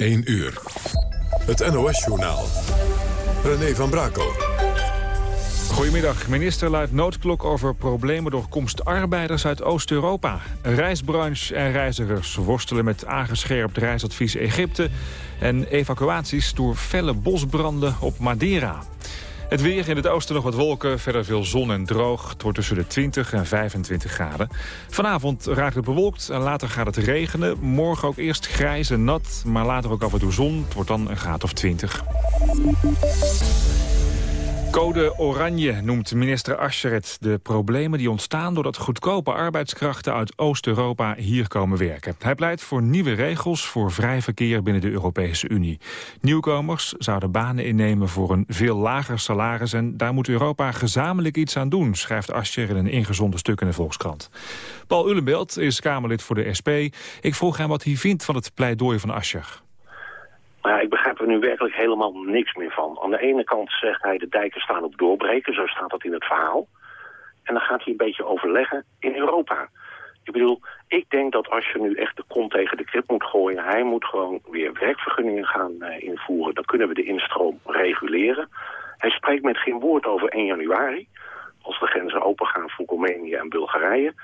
1 uur. Het NOS-journaal. René van Brakel. Goedemiddag. Minister luidt noodklok over problemen door komst arbeiders uit Oost-Europa. Reisbranche en reizigers worstelen met aangescherpt reisadvies Egypte... en evacuaties door felle bosbranden op Madeira. Het weer in het oosten nog wat wolken, verder veel zon en droog. Het wordt tussen de 20 en 25 graden. Vanavond raakt het bewolkt en later gaat het regenen. Morgen ook eerst grijs en nat, maar later ook af en toe zon. Het wordt dan een graad of 20. Code Oranje noemt minister Ascheret de problemen die ontstaan... doordat goedkope arbeidskrachten uit Oost-Europa hier komen werken. Hij pleit voor nieuwe regels voor vrij verkeer binnen de Europese Unie. Nieuwkomers zouden banen innemen voor een veel lager salaris... en daar moet Europa gezamenlijk iets aan doen... schrijft Ascher in een ingezonden stuk in de Volkskrant. Paul Ulenbelt is Kamerlid voor de SP. Ik vroeg hem wat hij vindt van het pleidooi van Ascher. Maar ik begrijp er nu werkelijk helemaal niks meer van. Aan de ene kant zegt hij de dijken staan op doorbreken, zo staat dat in het verhaal. En dan gaat hij een beetje overleggen in Europa. Ik bedoel, ik denk dat als je nu echt de kont tegen de krip moet gooien... hij moet gewoon weer werkvergunningen gaan uh, invoeren. Dan kunnen we de instroom reguleren. Hij spreekt met geen woord over 1 januari. Als de grenzen open gaan voor Roemenië en Bulgarije.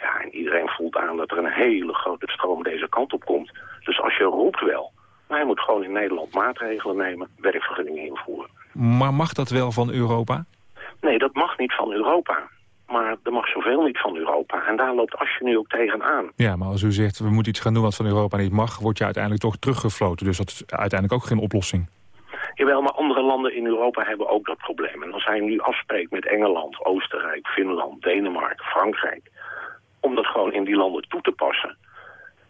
Ja, en iedereen voelt aan dat er een hele grote stroom deze kant op komt. Dus als je roept wel, maar hij moet gewoon in Nederland maatregelen nemen, werkvergunningen invoeren. Maar mag dat wel van Europa? Nee, dat mag niet van Europa. Maar er mag zoveel niet van Europa. En daar loopt Asje nu ook tegenaan. Ja, maar als u zegt we moeten iets gaan doen wat van Europa niet mag... wordt je uiteindelijk toch teruggefloten. Dus dat is uiteindelijk ook geen oplossing. Jawel, maar andere landen in Europa hebben ook dat probleem. En als hij nu afspreekt met Engeland, Oostenrijk, Finland, Denemarken, Frankrijk... om dat gewoon in die landen toe te passen...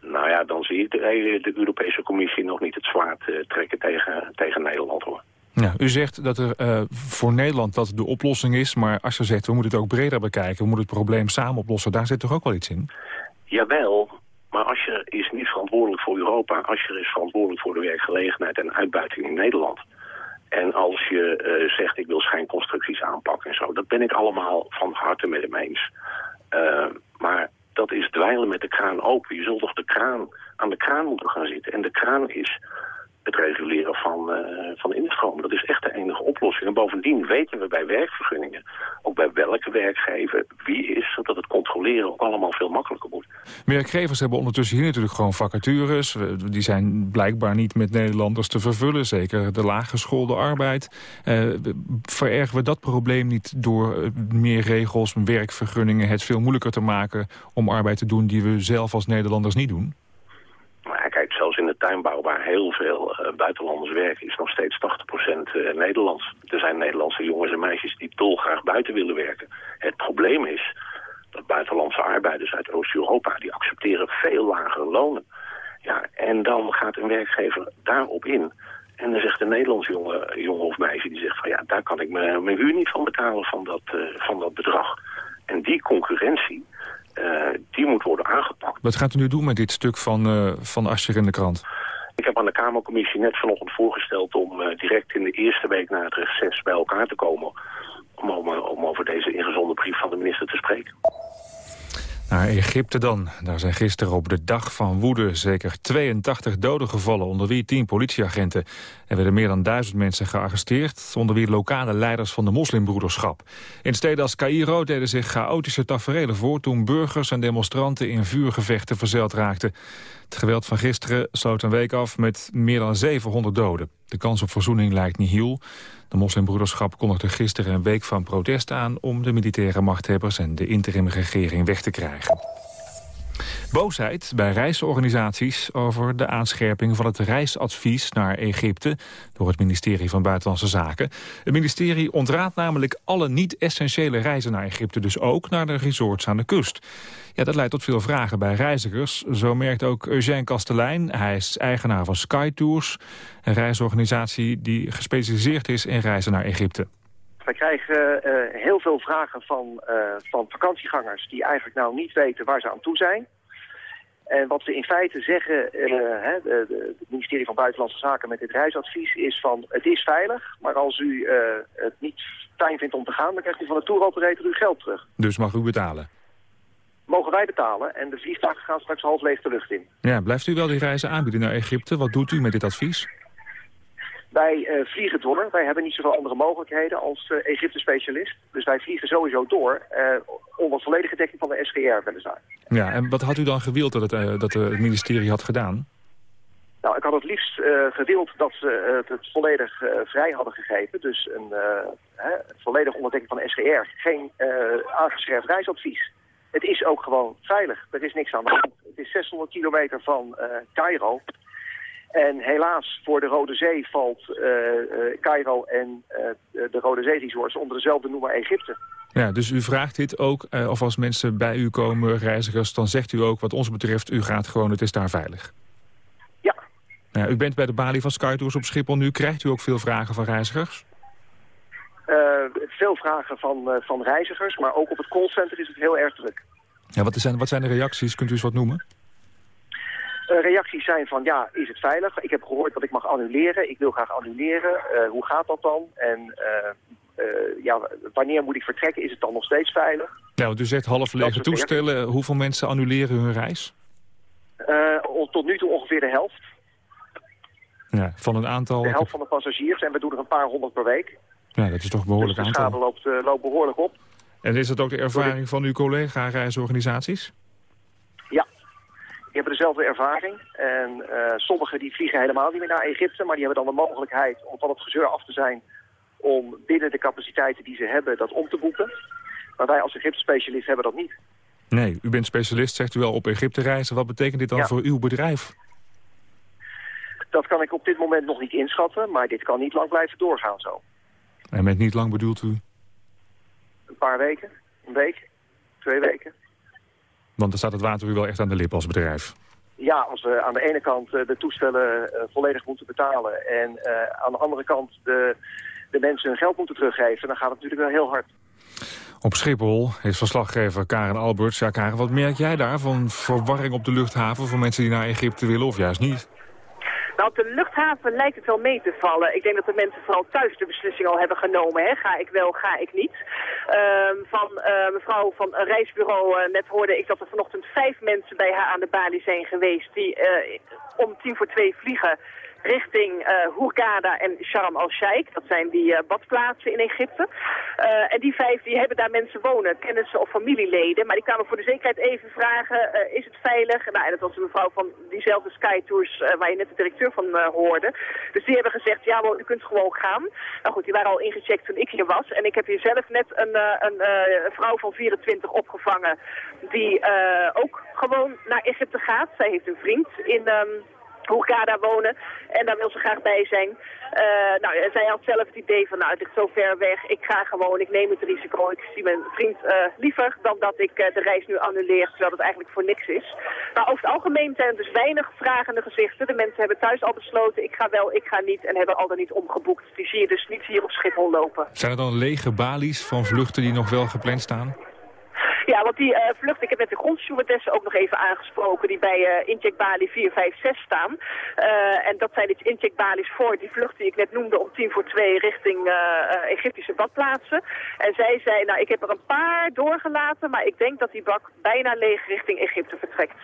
Nou ja, dan zie ik de, de Europese Commissie nog niet het zwaard uh, trekken tegen, tegen Nederland hoor. Ja, u zegt dat er uh, voor Nederland dat de oplossing is, maar als je zegt we moeten het ook breder bekijken, we moeten het probleem samen oplossen, daar zit toch ook wel iets in? Jawel, maar als je is niet verantwoordelijk voor Europa, als je is verantwoordelijk voor de werkgelegenheid en uitbuiting in Nederland. En als je uh, zegt ik wil schijnconstructies aanpakken en zo, dat ben ik allemaal van harte met hem eens. Uh, maar dat is dweilen met de kraan open. Je zult toch de kraan aan de kraan moeten gaan zitten. En de kraan is het reguleren van, uh, van instroom. Dat is echt de enige oplossing. En bovendien weten we bij werkvergunningen, ook bij welke werkgever wie is, zodat het controleren ook allemaal veel makkelijker wordt. Werkgevers hebben ondertussen hier natuurlijk gewoon vacatures. Die zijn blijkbaar niet met Nederlanders te vervullen, zeker de laaggeschoolde arbeid. Uh, verergen we dat probleem niet door eh, meer regels, werkvergunningen, het veel moeilijker te maken om arbeid te doen die we zelf als Nederlanders niet doen? Tuinbouw waar heel veel uh, buitenlanders werken... is nog steeds 80% uh, Nederlands. Er zijn Nederlandse jongens en meisjes die dolgraag buiten willen werken. Het probleem is dat buitenlandse arbeiders uit Oost-Europa... die accepteren veel lagere lonen. Ja, en dan gaat een werkgever daarop in... En dan zegt een Nederlands jongen, of meisje, die zegt van ja, daar kan ik me, mijn huur niet van betalen van dat, uh, van dat bedrag. En die concurrentie, die moet worden aangepakt. Wat gaat u nu doen met dit stuk van, uh, van Ascher in de krant? Ik heb aan de Kamercommissie net vanochtend voorgesteld om uh, direct in de eerste week na het reces bij elkaar te komen. Om, om, om over deze ingezonde brief van de minister te spreken. Naar Egypte dan. Daar zijn gisteren op de dag van woede zeker 82 doden gevallen... onder wie 10 politieagenten. Er werden meer dan duizend mensen gearresteerd... onder wie lokale leiders van de moslimbroederschap. In steden als Cairo deden zich chaotische taferelen voor... toen burgers en demonstranten in vuurgevechten verzeild raakten. Het geweld van gisteren sloot een week af met meer dan 700 doden. De kans op verzoening lijkt nihil. De moslimbroederschap kondigde gisteren een week van protest aan... om de militaire machthebbers en de interimregering weg te krijgen. Boosheid bij reisorganisaties over de aanscherping van het reisadvies naar Egypte door het ministerie van Buitenlandse Zaken. Het ministerie ontraadt namelijk alle niet-essentiële reizen naar Egypte, dus ook naar de resorts aan de kust. Ja, dat leidt tot veel vragen bij reizigers. Zo merkt ook Eugène Kastelein. Hij is eigenaar van Sky Tours, een reisorganisatie die gespecialiseerd is in reizen naar Egypte. Wij krijgen uh, heel veel vragen van, uh, van vakantiegangers die eigenlijk nou niet weten waar ze aan toe zijn. En wat we in feite zeggen, het uh, ministerie van Buitenlandse Zaken met dit reisadvies is van het is veilig, maar als u het niet fijn vindt om te gaan, dan krijgt u van de touroperator uw geld terug. Dus mag u betalen? mogen wij betalen. En de vliegtuigen gaan straks half leeg de lucht in. Ja, blijft u wel die reizen aanbieden naar Egypte? Wat doet u met dit advies? Wij uh, vliegen door. Wij hebben niet zoveel andere mogelijkheden als uh, Egypte-specialist. Dus wij vliegen sowieso door. Uh, onder volledige dekking van de SGR weliswaar. Ja, en wat had u dan gewild dat het, dat het ministerie had gedaan? Nou, ik had het liefst gewild dat ze het, het volledig vrij hadden gegeven. Dus een hè, volledig onderdekking van de SGR. Geen aangescherpt reisadvies. Het is ook gewoon veilig. Er is niks aan de hand. Het is 600 kilometer van Cairo. En helaas voor de Rode Zee valt uh, Cairo en uh, de Rode Zee Resorts onder dezelfde noemer Egypte. Ja, dus u vraagt dit ook, of als mensen bij u komen, reizigers, dan zegt u ook wat ons betreft, u gaat gewoon, het is daar veilig. Ja. ja u bent bij de balie van Skytours op Schiphol nu, krijgt u ook veel vragen van reizigers? veel vragen van, van reizigers, maar ook op het callcenter is het heel erg druk. Ja, wat, zijn, wat zijn de reacties? Kunt u eens wat noemen? Uh, reacties zijn van, ja, is het veilig? Ik heb gehoord dat ik mag annuleren. Ik wil graag annuleren. Uh, hoe gaat dat dan? En uh, ja, wanneer moet ik vertrekken? Is het dan nog steeds veilig? Ja, want u zegt half lege toestellen. Hoeveel mensen annuleren hun reis? tot nu toe ongeveer de helft. Ja, van het aantal... De helft van de passagiers. En we doen er een paar honderd per week. Ja, dat is toch behoorlijk dus de schade loopt, loopt behoorlijk op. En is dat ook de ervaring van uw collega-reisorganisaties? Die hebben dezelfde ervaring. En uh, sommigen die vliegen helemaal niet meer naar Egypte, maar die hebben dan de mogelijkheid om van het gezeur af te zijn om binnen de capaciteiten die ze hebben dat om te boeken. Maar wij als Egypte-specialist hebben dat niet. Nee, u bent specialist, zegt u wel, op Egypte reizen. Wat betekent dit dan voor uw bedrijf? Dat kan ik op dit moment nog niet inschatten, maar dit kan niet lang blijven doorgaan zo. En met niet lang bedoelt u? Een paar weken, een week, twee weken. Want dan staat het water u wel echt aan de lip als bedrijf. Ja, als we aan de ene kant eh, de toestellen uh, volledig moeten betalen... en uh, aan de andere kant de, de mensen hun geld moeten teruggeven... dan gaat het natuurlijk wel heel hard. Op Schiphol is verslaggever Karen Alberts. Ja, Karen, wat merk jij daar van verwarring op de luchthaven... voor mensen die naar Egypte willen of juist niet? Nou, op de luchthaven lijkt het wel mee te vallen. Ik denk dat de mensen vooral thuis de beslissing al hebben genomen. Hè? Ga ik wel, ga ik niet. Uh, van uh, mevrouw van een reisbureau, uh, net hoorde ik dat er vanochtend vijf mensen bij haar aan de balie zijn geweest... die eh, om tien voor twee vliegen richting uh, Hurghada en Sharm el-Sheikh. Dat zijn die uh, badplaatsen in Egypte. Uh, en die vijf die hebben daar mensen wonen, kennissen of familieleden. Maar die kwamen voor de zekerheid even vragen, is het veilig? Nou, en dat was een mevrouw van diezelfde Sky Tours waar je net de directeur van hoorde. Dus die hebben gezegd, ja, u kunt gewoon gaan. Nou goed, die waren al ingecheckt toen ik hier was. En ik heb hier zelf net een, een, vrouw van 24 opgevangen die ook gewoon naar Egypte gaat. Zij heeft een vriend in... Um, daar wonen. En daar wil ze graag bij zijn. Uh, nou, zij had zelf het idee van, nou, het ligt zo ver weg. Ik ga gewoon, ik neem het risico. Ik zie mijn vriend uh, liever dan dat ik uh, de reis nu annuleer, terwijl het eigenlijk voor niks is. Maar over het algemeen zijn er dus weinig vragende gezichten. De mensen hebben thuis al besloten, ik ga wel, ik ga niet. En hebben al dan niet omgeboekt. Die zie je dus niet hier op Schiphol lopen. Zijn er dan lege balies van vluchten die nog wel gepland staan? Ja, want die uh, vlucht, ik heb met de grondstewardessen ook nog even aangesproken, die bij uh, incheckbalie 456 staan. Uh, en dat zijn de incheckbalies voor die vlucht die ik net noemde om tien voor twee richting Egyptische badplaatsen. En zij zei, nou ik heb er een paar doorgelaten, maar ik denk dat die bak bijna leeg richting Egypte vertrekt.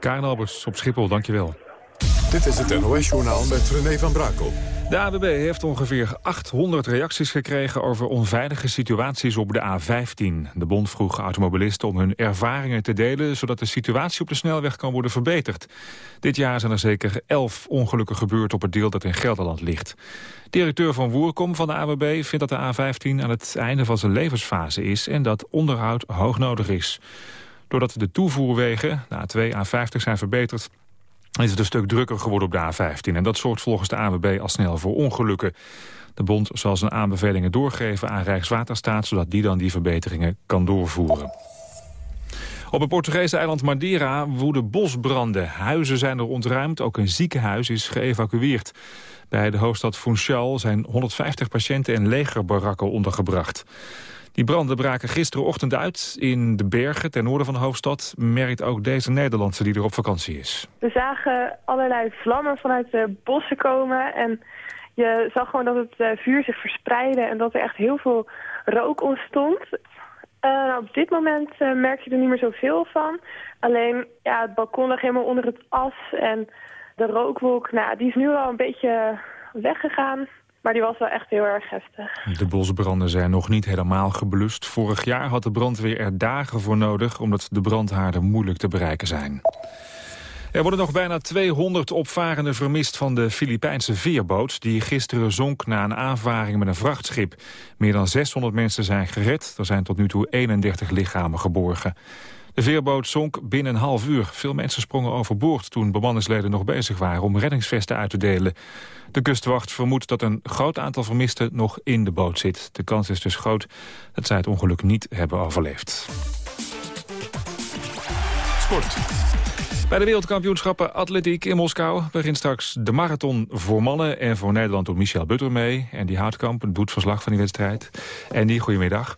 Karen Albers op Schiphol, dankjewel. Dit is het NOS-journaal met René van Brakel. De AWB heeft ongeveer 800 reacties gekregen over onveilige situaties op de A15. De bond vroeg automobilisten om hun ervaringen te delen... zodat de situatie op de snelweg kan worden verbeterd. Dit jaar zijn er zeker 11 ongelukken gebeurd op het deel dat in Gelderland ligt. Directeur van Woerkom van de AWB vindt dat de A15 aan het einde van zijn levensfase is... en dat onderhoud hoog nodig is. Doordat de toevoerwegen, de A2, A50, zijn verbeterd is het een stuk drukker geworden op de A15. En dat zorgt volgens de AWB al snel voor ongelukken. De bond zal zijn aanbevelingen doorgeven aan Rijkswaterstaat... zodat die dan die verbeteringen kan doorvoeren. Op het Portugese eiland Madeira woeden bosbranden. Huizen zijn er ontruimd, ook een ziekenhuis is geëvacueerd. Bij de hoofdstad Funchal zijn 150 patiënten en legerbarakken ondergebracht. Die branden braken gisterenochtend uit in de bergen ten noorden van de hoofdstad. Merkt ook deze Nederlandse die er op vakantie is. We zagen allerlei vlammen vanuit de bossen komen. En je zag gewoon dat het eh, vuur zich verspreidde en dat er echt heel veel rook ontstond. nou, op dit moment merk je er niet meer zoveel van. Alleen, ja, het balkon lag helemaal onder het as en de rookwolk, nou, die is nu al een beetje weggegaan. Maar die was wel echt heel erg heftig. De bosbranden zijn nog niet helemaal geblust. Vorig jaar had de brandweer er dagen voor nodig... omdat de brandhaarden moeilijk te bereiken zijn. Er worden nog bijna 200 opvarenden vermist van de Filipijnse veerboot... die gisteren zonk na een aanvaring met een vrachtschip. Meer dan 600 mensen zijn gered. Er zijn tot nu toe 31 lichamen geborgen. De veerboot zonk binnen een half uur. Veel mensen sprongen overboord toen bemanningsleden nog bezig waren om reddingsvesten uit te delen. De kustwacht vermoedt dat een groot aantal vermisten nog in de boot zit. De kans is dus groot dat zij het ongeluk niet hebben overleefd. Sport. Bij de wereldkampioenschappen atletiek in Moskou begint straks de marathon voor mannen en voor Nederland door Michel Butter mee. En die Houtkamp, het verslag van die wedstrijd. En die, goedemiddag.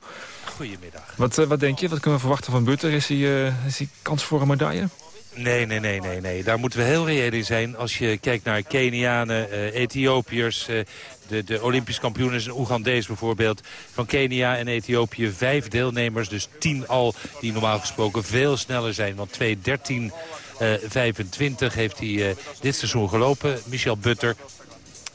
Goedemiddag. Wat, eh, wat denk je? Wat kunnen we verwachten van Butter? Is hij, uh, is hij kans voor een medaille? Nee, nee, nee, nee, nee. Daar moeten we heel reëel in zijn. Als je kijkt naar Kenianen, uh, Ethiopiërs, de, de Olympisch kampioen is een Oegandees bijvoorbeeld. Van Kenia en Ethiopië vijf deelnemers, dus tien al die normaal gesproken veel sneller zijn. Want 2.13 25 heeft hij dit seizoen gelopen. Michel Butter,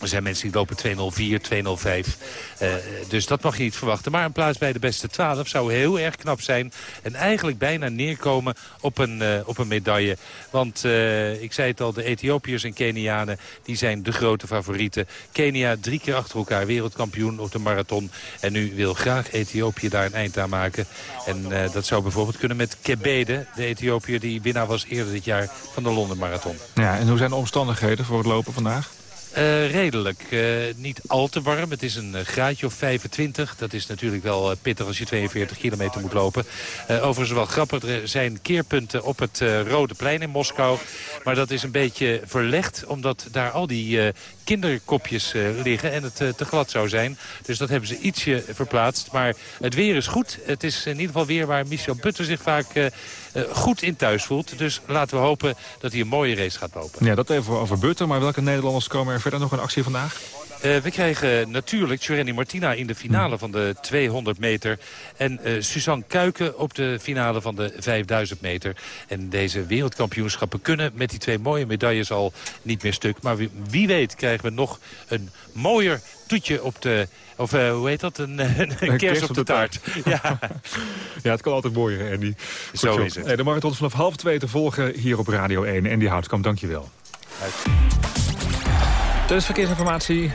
er zijn mensen die lopen 204, 205. Uh, dus dat mag je niet verwachten. Maar een plaats bij de beste 12 zou heel erg knap zijn. En eigenlijk bijna neerkomen op een, uh, op een medaille. Want uh, ik zei het al, de Ethiopiërs en Kenianen... die zijn de grote favorieten. Kenia drie keer achter elkaar wereldkampioen op de marathon. En nu wil graag Ethiopië daar een eind aan maken. En dat zou bijvoorbeeld kunnen met Kebede, de Ethiopiër... die winnaar was eerder dit jaar van de Londen Marathon. Ja, en hoe zijn de omstandigheden voor het lopen vandaag? Uh, redelijk. Uh, niet al te warm. Het is een uh, graadje of 25. Dat is natuurlijk wel pittig als je 42 kilometer moet lopen. overigens wel grappig. Er zijn keerpunten op het Rode Plein in Moskou. Maar dat is een beetje verlegd. Omdat daar al die kinderkopjes liggen. En het te glad zou zijn. Dus dat hebben ze ietsje verplaatst. Maar het weer is goed. Het is in ieder geval weer waar Michel Butter zich vaak goed in thuis voelt. Dus laten we hopen dat hij een mooie race gaat lopen. Ja, dat even over Butter. Maar welke Nederlanders komen er verder nog een actie vandaag? Uh, we krijgen natuurlijk Tjureni Martina in de finale van de 200 meter. En uh, Suzanne Kuiken op de finale van de 5000 meter. En deze wereldkampioenschappen kunnen met die twee mooie medailles al niet meer stuk. Maar wie, wie weet krijgen we nog een mooier toetje op de... Of uh, hoe heet dat? Een, een, kers, op, de, taart. ja. ja, het kan altijd mooier, Andy. Goed zo, is het. De marathon is vanaf half twee te volgen hier op Radio 1. Andy Houtkamp, dankjewel. Uit. Dus verkeersinformatie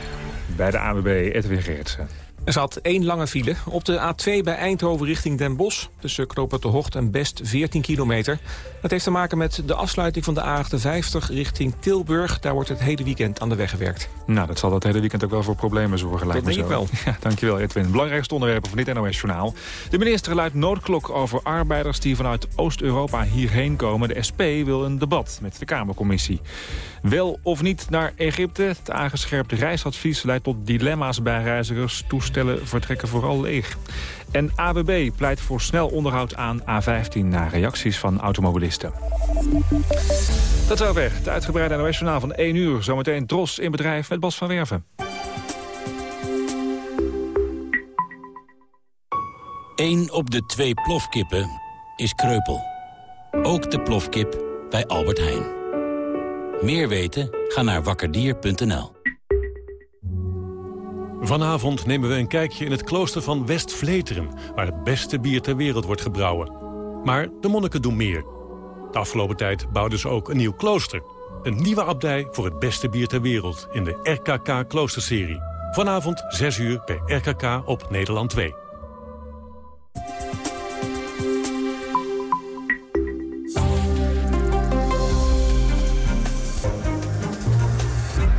bij de AWB Edwin Gerritsen. Er zat één lange file op de A2 bij Eindhoven richting Den Bosch... tussen Knoopert de Hocht en Best 14 kilometer. Dat heeft te maken met de afsluiting van de A58 richting Tilburg. Daar wordt het hele weekend aan de weg gewerkt. Nou, dat zal dat hele weekend ook wel voor problemen zorgen, lijkt dat denk ik wel. Ja, dankjewel Edwin. Belangrijkste onderwerpen van dit NOS-journaal. De minister luidt noodklok over arbeiders die vanuit Oost-Europa hierheen komen. De SP wil een debat met de Kamercommissie. Wel of niet naar Egypte. Het aangescherpte reisadvies leidt tot dilemma's bij reizigers. Toestellen vertrekken vooral leeg. En ABB pleit voor snel onderhoud aan A15 na reacties van automobilisten. Is over het uitgebreide NOS-journaal van 1 uur. Zometeen Dros in bedrijf met Bas van Werven. Eén op de twee plofkippen is kreupel. Ook de plofkip bij Albert Heijn. Meer weten? Ga naar wakkerdier.nl. Vanavond nemen we een kijkje in het klooster van West-Vleteren... waar het beste bier ter wereld wordt gebrouwen. Maar de monniken doen meer. De afgelopen tijd bouwden ze ook een nieuw klooster. Een nieuwe abdij voor het beste bier ter wereld... in de RKK Kloosterserie. Vanavond 6 uur bij RKK op Nederland 2.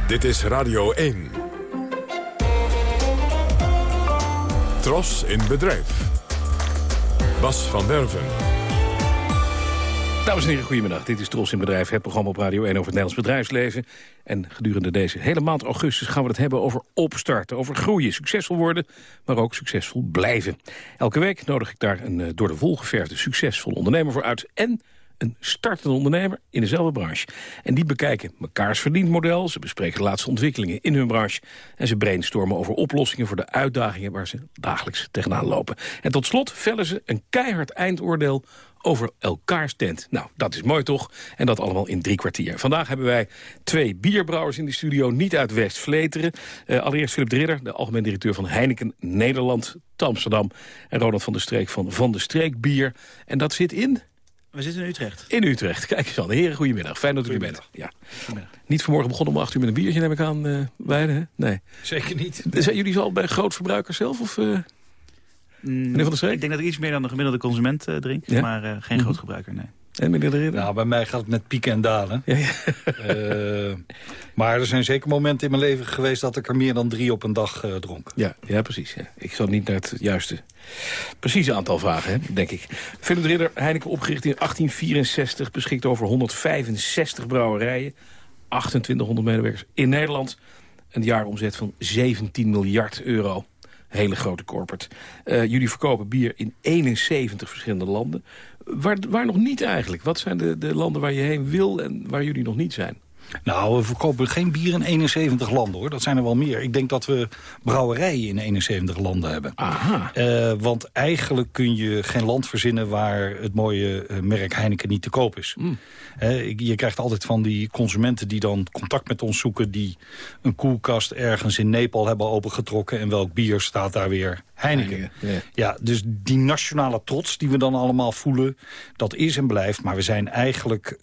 Dit is Radio 1. Tros in bedrijf. Bas van Werven. Dames en heren, goedemiddag. Dit is Tros in Bedrijf, het programma op Radio 1 over het Nederlands bedrijfsleven. En gedurende deze hele maand augustus gaan we het hebben over opstarten, over groeien, succesvol worden, maar ook succesvol blijven. Elke week nodig ik daar een eh, door de wol geverfde succesvol ondernemer voor uit en een startende ondernemer in dezelfde branche. En die bekijken mekaars verdienmodel, ze bespreken de laatste ontwikkelingen in hun branche... en ze brainstormen over oplossingen voor de uitdagingen waar ze dagelijks tegenaan lopen. En tot slot vellen ze een keihard eindoordeel over elkaars tent. Nou, dat is mooi toch? En dat allemaal in drie kwartier. Vandaag hebben wij twee bierbrouwers in de studio, niet uit West-Vleteren. Uh, allereerst Philip de Ridder, de algemeen directeur van Heineken Nederland, Amsterdam. En Ronald van der Streek van Van der Streek Bier. En dat zit in... We zitten in Utrecht. In Utrecht. Kijk eens aan. Heren, goedemiddag. Fijn dat u er bent. Ja. Niet vanmorgen begonnen om acht uur met een biertje, neem ik aan, uh, beide, hè? Nee. Zeker niet. Zijn jullie al bij grootverbruikers zelf? Of, uh... Meneer Van der Streek? Ik denk dat ik iets meer dan de gemiddelde consument uh, drink, ja? maar geen mm groot gebruiker, nee. En meneer de Ridder? Nou, bij mij gaat het met pieken en dalen. Ja, ja. uh, maar er zijn zeker momenten in mijn leven geweest... dat ik er meer dan drie op een dag uh, dronk. Ja, ja precies. Ja. Ik zal niet naar het juiste precieze aantal vragen, hè, denk ik. Philip de Ridder, Heineken opgericht in 1864... beschikt over 165 brouwerijen, 2800 medewerkers in Nederland... een jaaromzet van 17 miljard euro hele grote corporate. Uh, jullie verkopen bier in 71 verschillende landen. Waar, waar nog niet eigenlijk? Wat zijn de, de landen waar je heen wil en waar jullie nog niet zijn? Nou, we verkopen geen bier in 71 landen, hoor. Dat zijn er wel meer. Ik denk dat we brouwerijen in 71 landen hebben. Aha. Uh, want eigenlijk kun je geen land verzinnen... waar het mooie uh, merk Heineken niet te koop is. Mm. Uh, je krijgt altijd van die consumenten die dan contact met ons zoeken... die een koelkast ergens in Nepal hebben opengetrokken... en welk bier staat daar weer? Heineken. Ja. ja, dus die nationale trots die we dan allemaal voelen... dat is en blijft, maar we zijn eigenlijk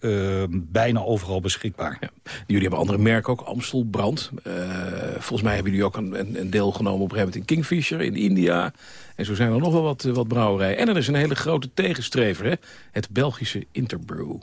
bijna overal beschikbaar. Ja. Jullie hebben andere merken ook, Amstel, Brand. Uh, volgens mij hebben jullie ook een, een deel genomen op een gegeven moment in Kingfisher in India. En zo zijn er nog wel wat, wat brouwerijen. En er is een hele grote tegenstrever, hè? het Belgische Interbrew.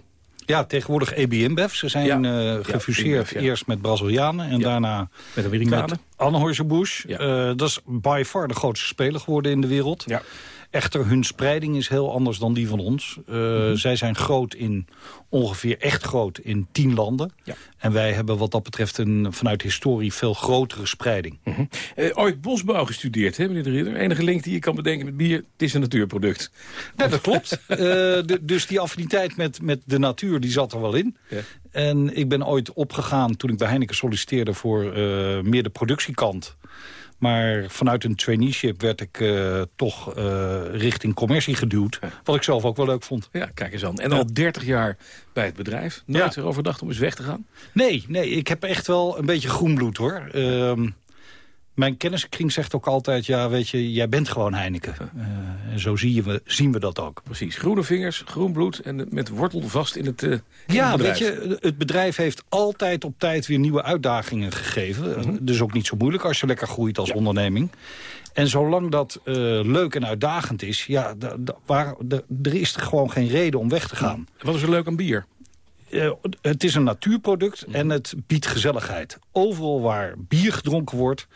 Ja, tegenwoordig EB InBev. Ze zijn ja. uh, gefuseerd ja, eerst met Brazilianen en daarna met Amerikanen. Met Anheuser-Busch. Uh, dat is by far de grootste speler geworden in de wereld. Ja. Echter, hun spreiding is heel anders dan die van ons. Uh, mm -hmm. Zij zijn groot in, ongeveer echt groot in tien landen. Ja. En wij hebben wat dat betreft een, vanuit historie veel grotere spreiding. Mm -hmm. uh, ooit bosbouw gestudeerd, hè, meneer de Ridder? Enige link die je kan bedenken met bier, het is een natuurproduct. Ja, dat klopt. uh, de, dus die affiniteit met, met de natuur, die zat er wel in. Ja. En ik ben ooit opgegaan toen ik bij Heineken solliciteerde voor meer de productiekant... Maar vanuit een traineeship werd ik uh, toch uh, richting commercie geduwd. Wat ik zelf ook wel leuk vond. Ja, kijk eens aan. En al 30 jaar bij het bedrijf. Nooit ja. erover dacht om eens weg te gaan? Nee, nee, ik heb echt wel een beetje groen bloed hoor. Uh, mijn kenniskring zegt ook altijd, ja, weet je, jij bent gewoon Heineken. Uh, en zo zien we, zien we dat ook. Precies, groene vingers, groen bloed en met wortel vast in het, uh, in ja, het bedrijf. weet je, het bedrijf heeft altijd op tijd weer nieuwe uitdagingen gegeven. Mm -hmm. Dus ook niet zo moeilijk als je lekker groeit als ja. onderneming. En zolang dat uh, leuk en uitdagend is, ja, waar, er is er gewoon geen reden om weg te gaan. Wat is er leuk aan bier? Uh, het is een natuurproduct en het biedt gezelligheid. Overal waar bier gedronken wordt,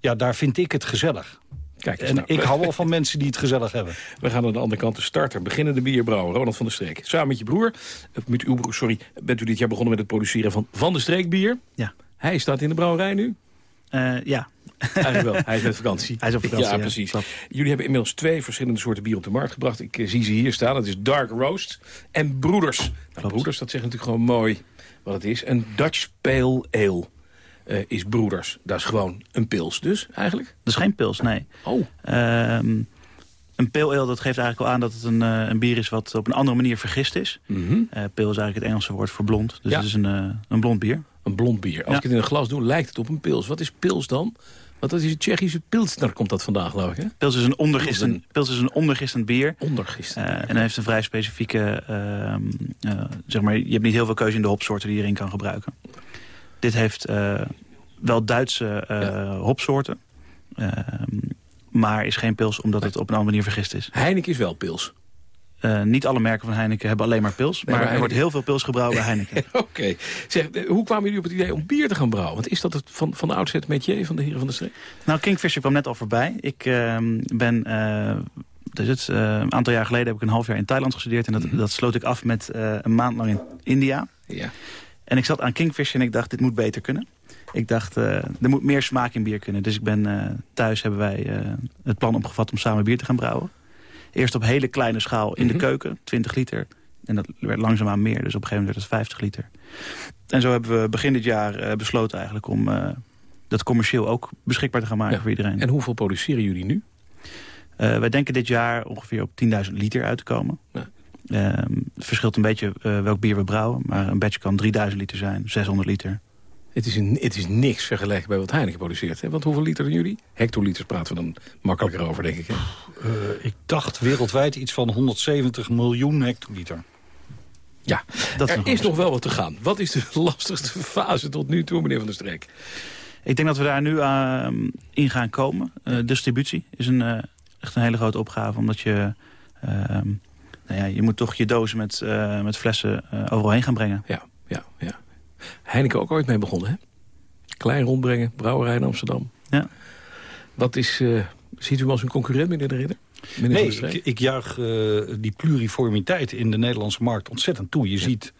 ja, daar vind ik het gezellig. Kijk eens en nou. ik hou wel van mensen die het gezellig hebben. We gaan aan de andere kant de starter. Beginnende bierbrouwer, Ronald van der Streek. Samen met je broer, met uw broer, sorry, bent u dit jaar begonnen met het produceren van Van der Streek bier. Ja. Hij staat in de brouwerij nu? Uh, ja. Eigenlijk wel. Hij is met vakantie. Hij is op vakantie, ja, precies. Jullie hebben inmiddels twee verschillende soorten bier op de markt gebracht. Ik uh, zie ze hier staan. Dat is Dark Roast en Broeders. Nou, broeders, dat zegt natuurlijk gewoon mooi wat het is. Een Dutch Pale Ale uh, is Broeders. Dat is gewoon een pils dus, eigenlijk? Dat is geen pils, nee. Oh. Um, een pale ale, dat geeft eigenlijk al aan dat het een, uh, een bier is wat op een andere manier vergist is. Mm -hmm. pale is eigenlijk het Engelse woord voor blond. Dus ja. het is een, een blond bier. Een blond bier. Als ja. ik het in een glas doe, lijkt het op een pils. Wat is pils dan? Want dat is een Tsjechische pils. Daar komt dat vandaag, geloof ik. Hè? Pils is een ondergistend, pils is een ondergistend bier. Ondergistend. Uh, en hij heeft een vrij specifieke... Uh, uh, zeg maar, je hebt niet heel veel keuze in de hopsoorten die je erin kan gebruiken. Dit heeft wel Duitse ja. hopsoorten. maar is geen pils omdat het op een andere manier vergist is. Heineken is wel pils. Uh, niet alle merken van Heineken hebben alleen maar pils. Nee, maar, maar er wordt heel veel pils gebrouwen bij Heineken. Oké. Okay. Zeg, hoe kwamen jullie op het idee om bier te gaan brouwen? Want is dat het van, van de outset metier van de heren van de streek? Nou, Kingfisher kwam net al voorbij. Ik uh, ben... Uh, dus het, een aantal jaar geleden heb ik een half jaar in Thailand gestudeerd. En dat, mm. dat sloot ik af met een maand lang in India. Ja. En ik zat aan Kingfisher en ik dacht, dit moet beter kunnen. Ik dacht, er moet meer smaak in bier kunnen. Dus ik ben thuis hebben wij het plan opgevat om samen bier te gaan brouwen. Eerst op hele kleine schaal in mm -hmm. de keuken, 20 liter. En dat werd langzaamaan meer, dus op een gegeven moment werd het 50 liter. En zo hebben we begin dit jaar eh, besloten eigenlijk om uh, dat commercieel ook beschikbaar te gaan maken voor iedereen. En hoeveel produceren jullie nu? Uh, wij denken dit jaar ongeveer op 10.000 liter uit te komen. Ja. Ehm, het verschilt een beetje welk bier we brouwen. Maar een batch kan 3000 liter zijn, 600 liter. Het is, een, het is niks vergeleken bij wat Heineken produceert. Hè? Want hoeveel liter jullie? Hectoliters praten we dan makkelijker over, denk ik. Hè? Uh, ik dacht wereldwijd iets van 170 miljoen hectoliter. Ja, dat er is nog wel wat te gaan. Wat is de lastigste fase tot nu toe, meneer Van der Streek? Ik denk dat we daar nu uh, in gaan komen. Uh, distributie is een, uh, echt een hele grote opgave. Omdat je, ehm, nou ja, je moet toch je dozen met, met flessen overal heen gaan brengen. Ja, ja, ja. Heineken ook ooit mee begonnen, hè? Klein rondbrengen, brouwerij in Amsterdam. Ja. Wat is, ziet u als een concurrent, meneer de Ridder? Nee, ik, ik juich uh, die pluriformiteit in de Nederlandse markt ontzettend toe. Je ziet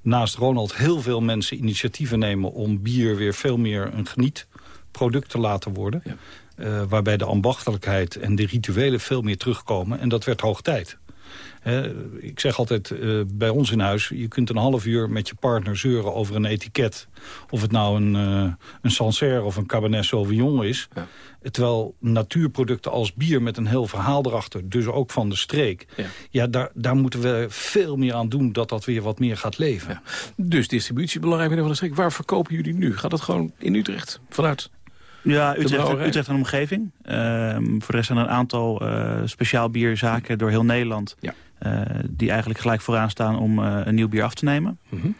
naast Ronald heel veel mensen initiatieven nemen... om bier weer veel meer een genietproduct te laten worden. Ja. Uh, waarbij de ambachtelijkheid en de rituelen veel meer terugkomen. En dat werd hoog tijd ik zeg altijd uh, bij ons in huis... je kunt een half uur met je partner zeuren over een etiket. Of het nou een, uh, een Sancerre of een Cabernet Sauvignon is. Ja. Terwijl natuurproducten als bier met een heel verhaal erachter... dus ook van de streek... ja, ja daar, daar moeten we veel meer aan doen dat dat weer wat meer gaat leven. Ja. Dus distributie belangrijk meneer Van de Streek. Waar verkopen jullie nu? Gaat het gewoon in Utrecht vanuit... Ja, Utrecht, Utrecht en omgeving. Ehm, voor de rest zijn er een aantal uh, speciaal bierzaken door heel Nederland... Ja. Uh, die eigenlijk gelijk vooraan staan om uh, een nieuw bier af te nemen. Mm -hmm.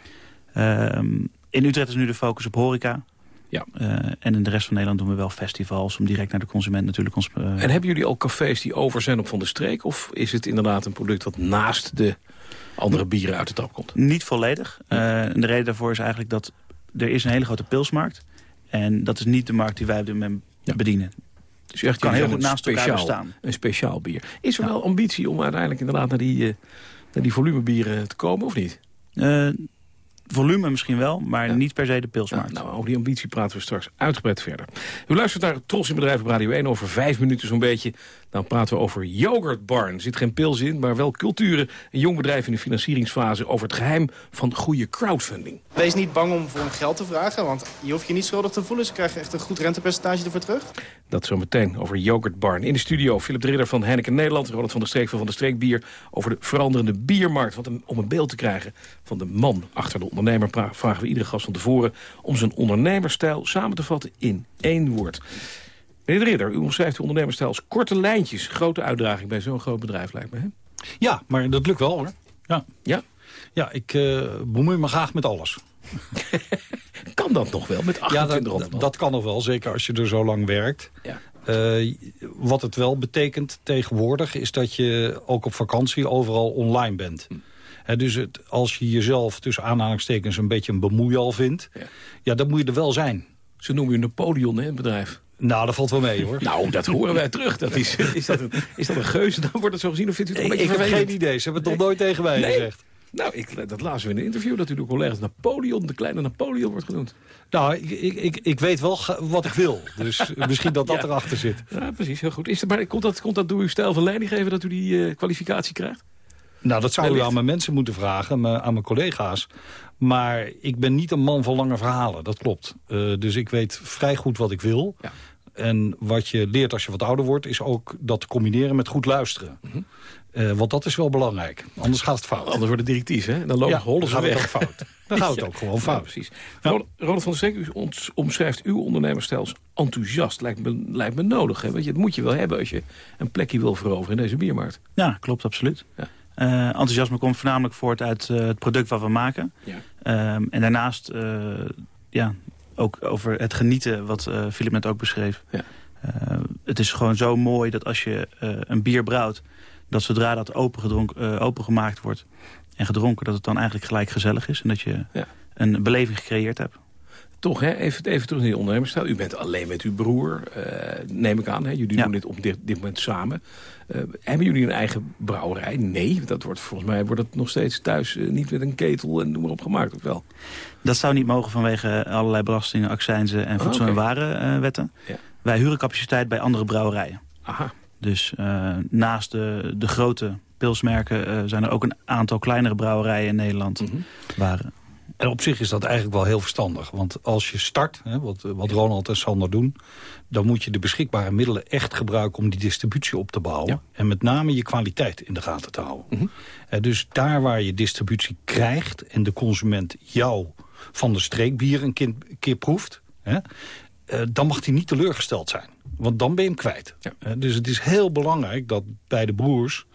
uh, in Utrecht is nu de focus op horeca. Ja. en in de rest van Nederland doen we wel festivals... om direct naar de consument natuurlijk... Ons, en hebben jullie al cafés die over zijn op Van de Streek? Of is het inderdaad een product wat naast de andere bieren uit de tap komt? Niet volledig. de reden daarvoor is eigenlijk dat er is een hele grote pilsmarkt. En dat is niet de markt die wij op dit moment ja. bedienen. Dus je echt kan heel goed naast speciaal, elkaar staan. Een speciaal bier. Is er wel ambitie om uiteindelijk inderdaad naar die, uh, naar die volumebieren te komen, of niet? Uh, volume misschien wel, maar ja. niet per se de pilsmarkt. Ja, nou, over die ambitie praten we straks uitgebreid verder. U luistert naar Tros in Bedrijf op Radio 1 over vijf minuten zo'n beetje. Dan praten we over Yogurt Barn. Er zit geen pils in, maar wel culturen. Een jong bedrijf in de financieringsfase over het geheim van goede crowdfunding. Wees niet bang om voor geld te vragen, want je hoeft je niet schuldig te voelen. Ze krijgen echt een goed rentepercentage ervoor terug. Dat zometeen over Yogurt Barn. In de studio Philip de Ridder van Henneken Nederland. Ronald van der Streek van Van der Streek Bier. Over de veranderende biermarkt. Want om een beeld te krijgen van de man achter de ondernemer... vragen we iedere gast van tevoren om zijn ondernemerstijl samen te vatten in één woord. Meneer de Ridder, u omschrijft de ondernemerstijl als korte lijntjes. Grote uitdaging bij zo'n groot bedrijf, lijkt me. Hè? Ja, maar dat lukt wel, hoor. Ja, ja? ja ik uh, bemoei me graag met alles. kan dat nog wel, met 28 ja, dat, dat kan nog wel, zeker als je er zo lang werkt. Ja. Uh, wat het wel betekent tegenwoordig... is dat je ook op vakantie overal online bent. Hm. He, dus het, als je jezelf tussen aanhalingstekens een beetje een bemoeial vindt... Ja. ja, dan moet je er wel zijn. Ze noemen je Napoleon, hè, het bedrijf. Nou, dat valt wel mee, hoor. nou, dat horen wij terug. Dat is, is, dat een, is dat een geuze? Dan wordt het zo gezien of vindt u het een beetje Ik heb geen idee. Ze hebben het nog nooit tegen mij gezegd. Nou, ik, dat lazen we in een interview dat u de collega's Napoleon, de kleine Napoleon wordt genoemd. Nou, ik, ik, ik weet wel wat ik wil. Dus misschien dat dat erachter zit. Ja, precies. Heel goed. Is het, maar komt dat, komt dat door uw stijl van leiding geven dat u die uh, kwalificatie krijgt? Nou, dat zou u aan mijn mensen moeten vragen, aan mijn collega's. Maar ik ben niet een man van lange verhalen, dat klopt. Uh, dus ik weet vrij goed wat ik wil. Ja. En wat je leert als je wat ouder wordt... is ook dat te combineren met goed luisteren. Mm -hmm. uh, want dat is wel belangrijk. Anders gaat het fout. Anders wordt het directief, hè? Dan lopen ja, hollen ze weg. fout. Dan gaat het ook gewoon fout. Ja, precies. Ja. Ronald van der Streek, u omschrijft uw ondernemerstijl als enthousiast. Lijkt me, lijkt me nodig. Hè? Want je, dat moet je wel hebben als je een plekje wil veroveren in deze biermarkt. Ja, klopt, absoluut. Ja. Uh, enthousiasme komt voornamelijk voort uit uh, het product wat we maken. Ja. Um, en daarnaast uh, ja, ook over het genieten, wat Philip net ook beschreef. Ja. het is gewoon zo mooi dat als je een bier brouwt... dat zodra dat opengedronken, opengemaakt wordt en gedronken... dat het dan eigenlijk gelijk gezellig is. En dat je ja. een beleving gecreëerd hebt. Toch, hè? Even, even terug naar die ondernemerstijl. U bent alleen met uw broer, uh, neem ik aan. Hè? Jullie ja. doen dit op dit, dit moment samen. Uh, hebben jullie een eigen brouwerij? Nee, dat wordt volgens mij wordt het nog steeds thuis uh, niet met een ketel en noem maar op gemaakt, of wel? Dat zou niet mogen vanwege allerlei belastingen, accijnzen en voedsel- okay. en warenwetten. Ja. Wij huren capaciteit bij andere brouwerijen. Aha. Dus naast de, de grote pilsmerken zijn er ook een aantal kleinere brouwerijen in Nederland Mhm. waren. En op zich is dat eigenlijk wel heel verstandig. Want als je start, hè, wat, wat Ronald en Sander doen... dan moet je de beschikbare middelen echt gebruiken om die distributie op te bouwen. En met name je kwaliteit in de gaten te houden. Eh, dus daar waar je distributie krijgt en de consument jou van de streekbier een keer, keer proeft... Hè, eh, dan mag hij niet teleurgesteld zijn. Want dan ben je hem kwijt. Eh, dus het is heel belangrijk dat bij de broers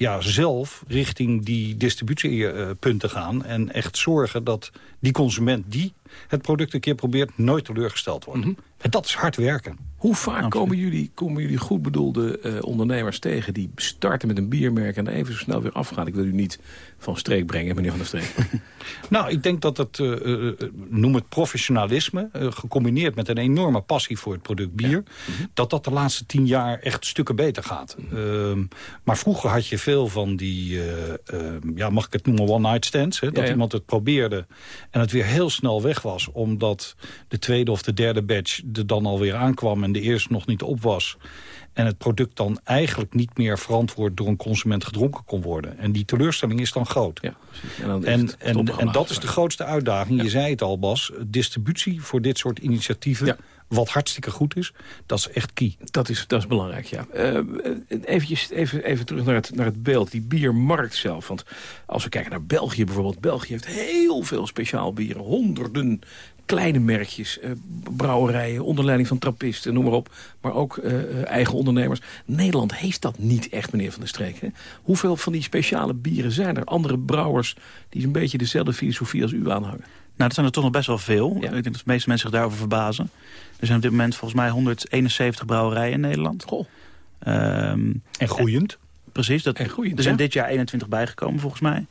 ja, zelf richting die distributiepunten gaan... en echt zorgen dat die consument die het product een keer probeert... nooit teleurgesteld wordt. En dat is hard werken. Hoe vaak komen jullie, komen jullie goed bedoelde eh, ondernemers tegen... die starten met een biermerk en even zo snel weer afgaan? Ik wil u niet van streek brengen, meneer Van der Streek. Nou, ik denk dat het, eh, noem het professionalisme... gecombineerd met een enorme passie voor het product bier... dat dat de laatste tien jaar echt stukken beter gaat. Ehm, maar vroeger had je veel van die, eh, ehm, ja, mag ik het noemen, one-night stands. Hè? Dat Ja, ja. iemand het probeerde en het weer heel snel weg was... omdat de tweede of de derde batch er dan alweer aankwam... en de eerste nog niet op was... En het product dan eigenlijk niet meer verantwoord door een consument gedronken kon worden. En die teleurstelling is dan groot. En, dan is en, en, stopprogramma en dat is de grootste uitdaging. Je zei het al, Bas. Distributie voor dit soort initiatieven, wat hartstikke goed is, dat is echt key. Dat is, dat is belangrijk, ja. Eh, eventjes, even, even terug naar het, naar het beeld, die biermarkt zelf. Want als we kijken naar België bijvoorbeeld... België heeft heel veel speciaal bieren. Honderden kleine merkjes, eh, brouwerijen... onder leiding van trappisten, noem maar op. Maar ook eh, eigen ondernemers. Nederland heeft dat niet echt, meneer Van der Streek. Hè? Hoeveel van die speciale bieren zijn er? Andere brouwers die een beetje dezelfde filosofie als u aanhangen? Nou, dat zijn er toch nog best wel veel. Ik denk dat de meeste mensen zich daarover verbazen. Er zijn op dit moment volgens mij 171 brouwerijen in Nederland. Goh. en groeiend. precies. Dat, en groeiend, er zijn ja. dit jaar 21 bijgekomen volgens mij.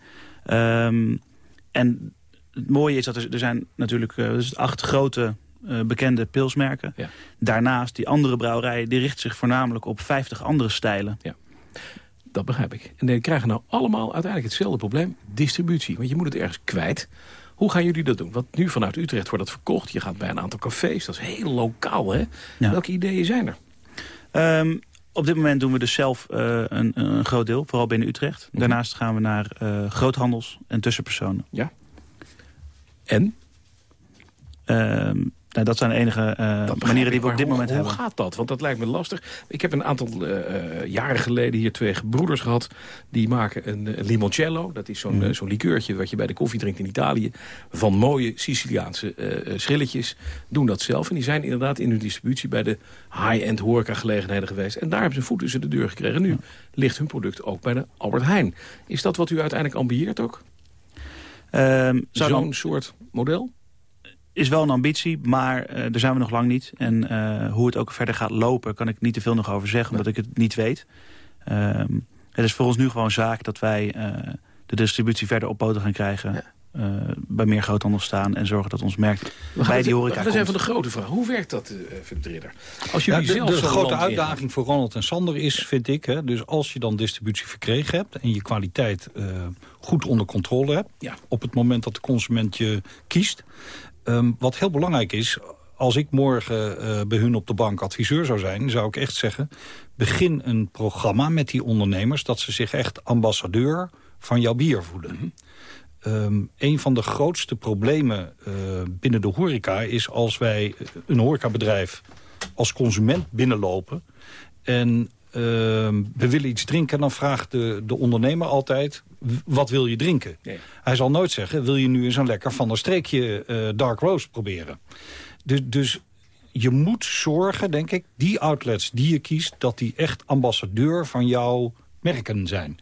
Ehm, en het mooie is dat er, er zijn natuurlijk zijn acht grote eh, bekende pilsmerken. Daarnaast, die andere brouwerijen, die richten zich voornamelijk op 50 andere stijlen. Ja. Dat begrijp ik. En die krijgen nou allemaal uiteindelijk hetzelfde probleem. Distributie. Want je moet het ergens kwijt. Hoe gaan jullie dat doen? Want nu vanuit Utrecht wordt dat verkocht. Je gaat bij een aantal cafés. Dat is heel lokaal, hè? Welke ideeën zijn er? Ehm, op dit moment doen we dus zelf eh, een, een groot deel, vooral binnen Utrecht. Mhm. Daarnaast gaan we naar groothandels en tussenpersonen. Ja. En? Ehm, nou, dat zijn de enige eh, manieren die we op dit hoe, moment hoe hebben. gaat dat? Want dat lijkt me lastig. Ik heb een aantal eh, eh, jaren geleden hier twee gebroeders gehad. Die maken een, limoncello. Dat is zo'n zo'n likeurtje wat je bij de koffie drinkt in Italië. Van mooie Siciliaanse schilletjes. Doen dat zelf. En die zijn inderdaad in hun distributie bij de high-end horecagelegenheden geweest. En daar hebben ze een voet tussen de deur gekregen. Nu ligt hun product ook bij de Albert Heijn. Is dat wat u uiteindelijk ambieert ook? Ehm, Zo'n dan- soort model? is wel een ambitie, maar eh, daar zijn we nog lang niet. En eh, hoe het ook verder gaat lopen, kan ik niet te veel nog over zeggen, omdat ik het niet weet. Ehm, het is voor ons nu gewoon zaak dat wij eh, de distributie verder op poten gaan krijgen. Eh, bij meer groothandel staan en zorgen dat ons merk We gaan bij die horeca Dat is even komt. de grote vraag. Hoe werkt dat, eh Philip de Ridder? Als Ja, jullie de zelf de zo'n grote uitdaging voor Ronald en Sander is, vind ik... Hè, dus als je dan distributie verkregen hebt... en je kwaliteit eh, goed onder controle hebt... op het moment dat de consument je kiest... ehm, wat heel belangrijk is... als ik morgen eh, bij hun op de bank adviseur zou zijn... zou ik echt zeggen, begin een programma met die ondernemers... dat ze zich echt ambassadeur van jouw bier voelen. Ehm, een van de grootste problemen eh, binnen de horeca is als wij een horecabedrijf als consument binnenlopen en ehm, we willen iets drinken, dan vraagt de, de ondernemer altijd, "W- wat wil je drinken? Hij zal nooit zeggen, wil je nu eens een lekker van een streekje eh, dark roast proberen? Dus, dus je moet zorgen, denk ik, die outlets die je kiest... dat die echt ambassadeur van jouw merken zijn.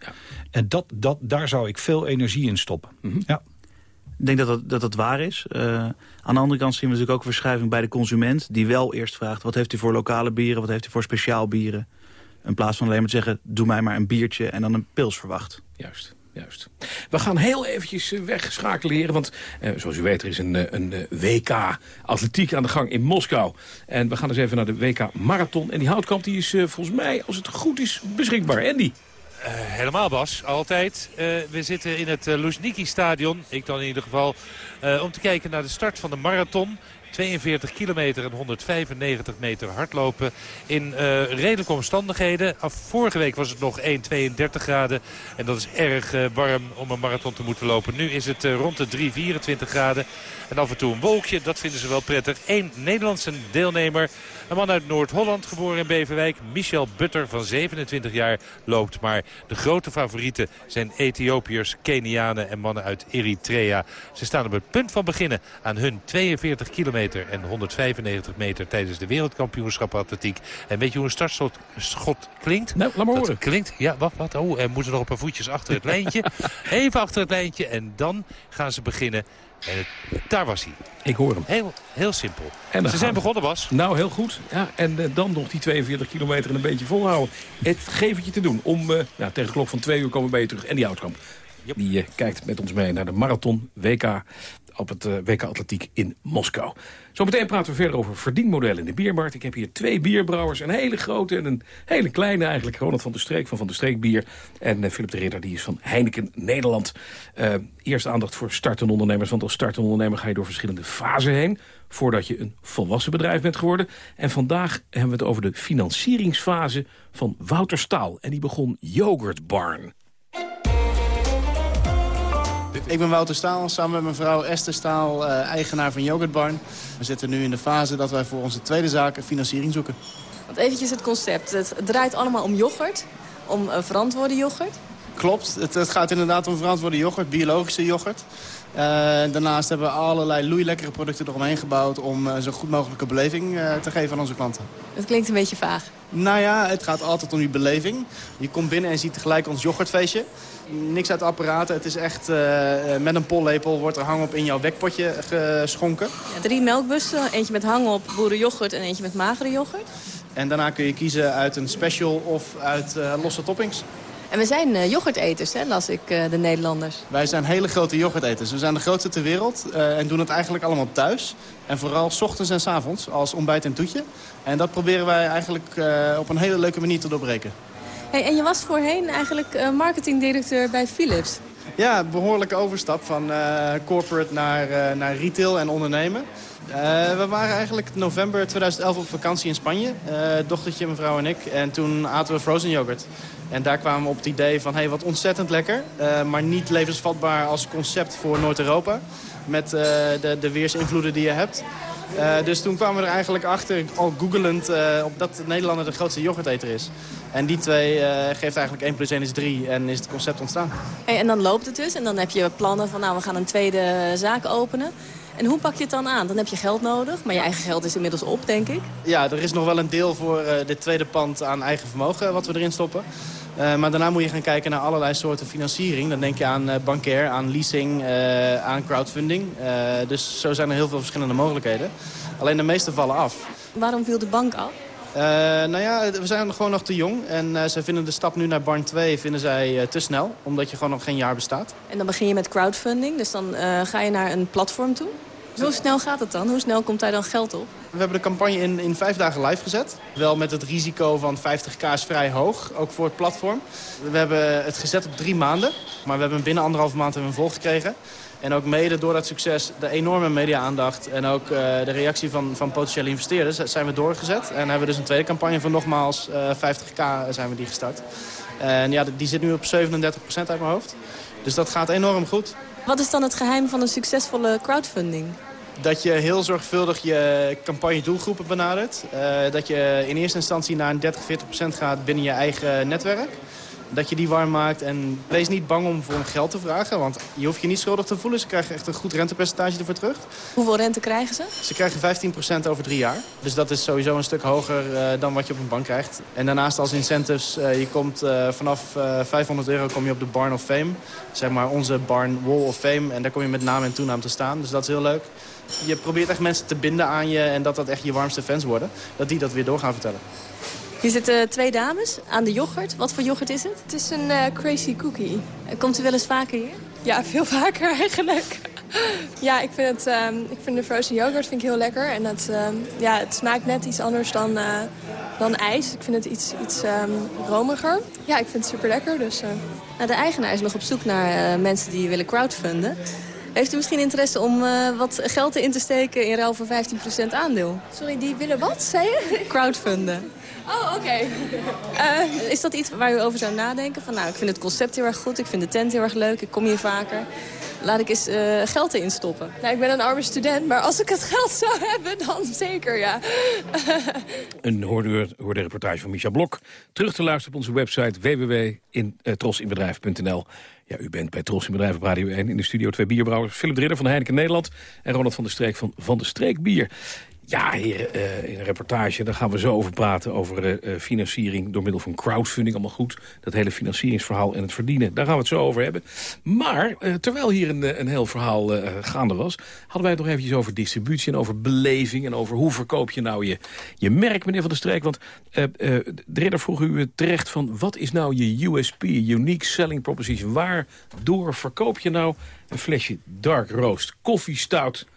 En dat, dat, daar zou ik veel energie in stoppen. Ja. Ik denk dat dat, dat, dat waar is. Eh, aan de andere kant zien we natuurlijk ook een verschuiving bij de consument... die wel eerst vraagt, wat heeft u voor lokale bieren, wat heeft u voor speciaal bieren... in plaats van alleen maar te zeggen, doe mij maar een biertje en dan een pils verwacht. Juist. Juist. We gaan heel eventjes eh, wegschakelen. Want eh, zoals u weet, er is een, eh, een eh, WK atletiek aan de gang in Moskou. En we gaan dus even naar de WK Marathon. En die houtkamp die is eh, volgens mij, als het goed is, beschikbaar. Andy? Helemaal Bas, altijd. We zitten in het Luzhniki stadion, ik dan in ieder geval, om te kijken naar de start van de marathon. 42 kilometer en 195 meter hardlopen in uh, redelijke omstandigheden. Af, vorige week was het nog 1,32 graden. En dat is erg uh, warm om een marathon te moeten lopen. Nu is het uh, rond de 3, 24 graden. En af en toe een wolkje, dat vinden ze wel prettig. Eén Nederlandse deelnemer. Een man uit Noord-Holland, geboren in Beverwijk. Michel Butter van 27 jaar loopt. Maar de grote favorieten zijn Ethiopiërs, Kenianen en mannen uit Eritrea. Ze staan op het punt van beginnen aan hun 42 kilometer en 195 meter tijdens de wereldkampioenschap atletiek. En weet je hoe een startschot schot klinkt? Nou, laat maar dat horen. klinkt, ja, wat, wat? Oh, er moeten nog een paar voetjes achter het lijntje. Even achter het lijntje en dan gaan ze beginnen. En het, daar was hij. Ik hoor hem. Heel, heel simpel. En Ze zijn gaan begonnen, Bas. Nou, heel goed. Ja, en eh, dan nog die 42 kilometer en een beetje volhouden. Het geef het je te doen. Om eh, nou, tegen de klok van twee uur komen we bij je terug. En die Houtkamp, die eh, kijkt met ons mee naar de marathon WK op het eh, WK Atletiek in Moskou. Zometeen praten we verder over verdienmodellen in de biermarkt. Ik heb hier twee bierbrouwers, een hele grote en een hele kleine eigenlijk. Ronald van de Streek van Van de Streek Bier en eh, Philip de Ridder, die is van Heineken Nederland. Eh, eerst aandacht voor startende ondernemers, want als startende ondernemer ga je door verschillende fasen heen voordat je een volwassen bedrijf bent geworden. En vandaag hebben we het over de financieringsfase van Wouter Staal. En die begon Yogurt Barn. Ik ben Wouter Staal, samen met mijn vrouw Esther Staal, eh, eigenaar van Yogurt Barn. We zitten nu in de fase dat wij voor onze tweede zaak financiering zoeken. Want eventjes het concept. Het draait allemaal om yoghurt. Om uh, verantwoorde yoghurt. Klopt, het, het gaat inderdaad om verantwoorde yoghurt, biologische yoghurt. Uh, daarnaast hebben we allerlei loeilekkere producten eromheen gebouwd... om uh, zo goed mogelijke beleving uh, te geven aan onze klanten. Het klinkt een beetje vaag. Nou ja, het gaat altijd om die beleving. Je komt binnen en ziet tegelijk ons yoghurtfeestje. Niks uit apparaten. Het is echt met een pollepel wordt er hangop in jouw wekpotje geschonken. Ja, drie melkbussen, eentje met hangop, boerenyoghurt en eentje met magere yoghurt. En daarna kun je kiezen uit een special of uit losse toppings. En we zijn uh, yoghurteters, hè, las ik, uh, de Nederlanders. Wij zijn hele grote yoghurteters. We zijn de grootste ter wereld uh, en doen het eigenlijk allemaal thuis. En vooral s ochtends en s avonds als ontbijt en toetje. En dat proberen wij eigenlijk op een hele leuke manier te doorbreken. Hey, en je was voorheen eigenlijk marketingdirecteur bij Philips. Ja, behoorlijke overstap van corporate naar, naar retail en ondernemen. We waren eigenlijk november 2011 op vakantie in Spanje. Dochtertje, mevrouw en ik. En toen aten we frozen yoghurt. En daar kwamen we op het idee van, hey, wat ontzettend lekker. Maar niet levensvatbaar als concept voor Noord-Europa. Met de, de weersinvloeden die je hebt. Dus toen kwamen we er eigenlijk achter, al googelend, op dat Nederlander de grootste yoghurteter is. En die twee geeft eigenlijk 1 plus 1 is 3 en is het concept ontstaan. Hey, en dan loopt het dus en dan heb je plannen van, nou, we gaan een tweede zaak openen. En hoe pak je het dan aan? Dan heb je geld nodig, maar je eigen geld is inmiddels op, denk ik. Ja, er is nog wel een deel voor uh, dit tweede pand aan eigen vermogen wat we erin stoppen. Uh, maar daarna moet je gaan kijken naar allerlei soorten financiering. Dan denk je aan uh, bankair, aan leasing, aan crowdfunding. dus zo zijn er heel veel verschillende mogelijkheden. Alleen de meeste vallen af. Waarom viel de bank af? Nou ja, we zijn gewoon nog te jong. En zij vinden de stap nu naar Barn 2 vinden zij, te snel. Omdat je gewoon nog geen jaar bestaat. En dan begin je met crowdfunding. Dus dan ga je naar een platform toe. Hoe snel gaat het dan? Hoe snel komt daar dan geld op? We hebben de campagne in, in vijf dagen live gezet. Wel met het risico van 50k is vrij hoog, ook voor het platform. We hebben het gezet op drie maanden. Maar we hebben binnen anderhalve maand hebben we een volg gekregen. En ook mede door dat succes, de enorme media-aandacht... en ook uh, de reactie van, van potentiële investeerders zijn we doorgezet. En hebben we dus een tweede campagne van nogmaals uh, 50k zijn we die gestart. En ja, die zit nu op 37% uit mijn hoofd. Dus dat gaat enorm goed. Wat is dan het geheim van een succesvolle crowdfunding? Dat je heel zorgvuldig je campagne doelgroepen benadert. Uh, dat je in eerste instantie naar een 30, 40% gaat binnen je eigen netwerk. Dat je die warm maakt en wees niet bang om voor hun geld te vragen. Want je hoeft je niet schuldig te voelen. Ze krijgen echt een goed rentepercentage ervoor terug. Hoeveel rente krijgen ze? Ze krijgen 15% over drie jaar. Dus dat is sowieso een stuk hoger uh, dan wat je op een bank krijgt. En daarnaast als incentives, uh, je komt uh, vanaf 500 euro kom je op de Barn of Fame. Zeg maar onze Barn Wall of Fame. En daar kom je met naam en toenaam te staan. Dus dat is heel leuk. Je probeert echt mensen te binden aan je en dat dat echt je warmste fans worden. Dat die dat weer door gaan vertellen. Hier zitten twee dames aan de yoghurt. Wat voor yoghurt is het? Het is een uh, crazy cookie. Komt u wel eens vaker hier? Ja, veel vaker eigenlijk. ja, ik vind, het, um, ik vind de frozen yoghurt vind ik heel lekker. En het, um, ja, het smaakt net iets anders dan, uh, dan ijs. Ik vind het iets, iets um, romiger. Ja, ik vind het super lekker. Dus, uh... nou, de eigenaar is nog op zoek naar mensen die willen crowdfunden. Heeft u misschien interesse om uh, wat geld in te steken in ruil voor 15% aandeel? Sorry, die willen wat, zei je? Crowdfunden. Oh, oké. Okay. Uh, is dat iets waar u over zou nadenken? Van, nou, ik vind het concept heel erg goed, ik vind de tent heel erg leuk, ik kom hier vaker laat ik eens uh, geld erin stoppen. Nou, ik ben een arme student, maar als ik het geld zou hebben, dan zeker, ja. een hoorde, hoorde reportage van Micha Blok. Terug te luisteren op onze website www.trosinbedrijf.nl. Ja, u bent bij Tros op Radio 1 in de studio twee bierbrouwers. Philip Dridder van Heineken Nederland en Ronald van der Streek van Van der Streek Bier. Ja, heren, uh, in een reportage, daar gaan we zo over praten... over uh, financiering door middel van crowdfunding. Allemaal goed, dat hele financieringsverhaal en het verdienen. Daar gaan we het zo over hebben. Maar, terwijl hier een, een heel verhaal gaande was... hadden wij het nog eventjes over distributie en over beleving... en over hoe verkoop je nou je, je merk, meneer Van der Streek. Want de ridder vroeg u terecht van... wat is nou je USP, Unique Selling Proposition? Waardoor verkoop je nou een flesje dark roast koffie stout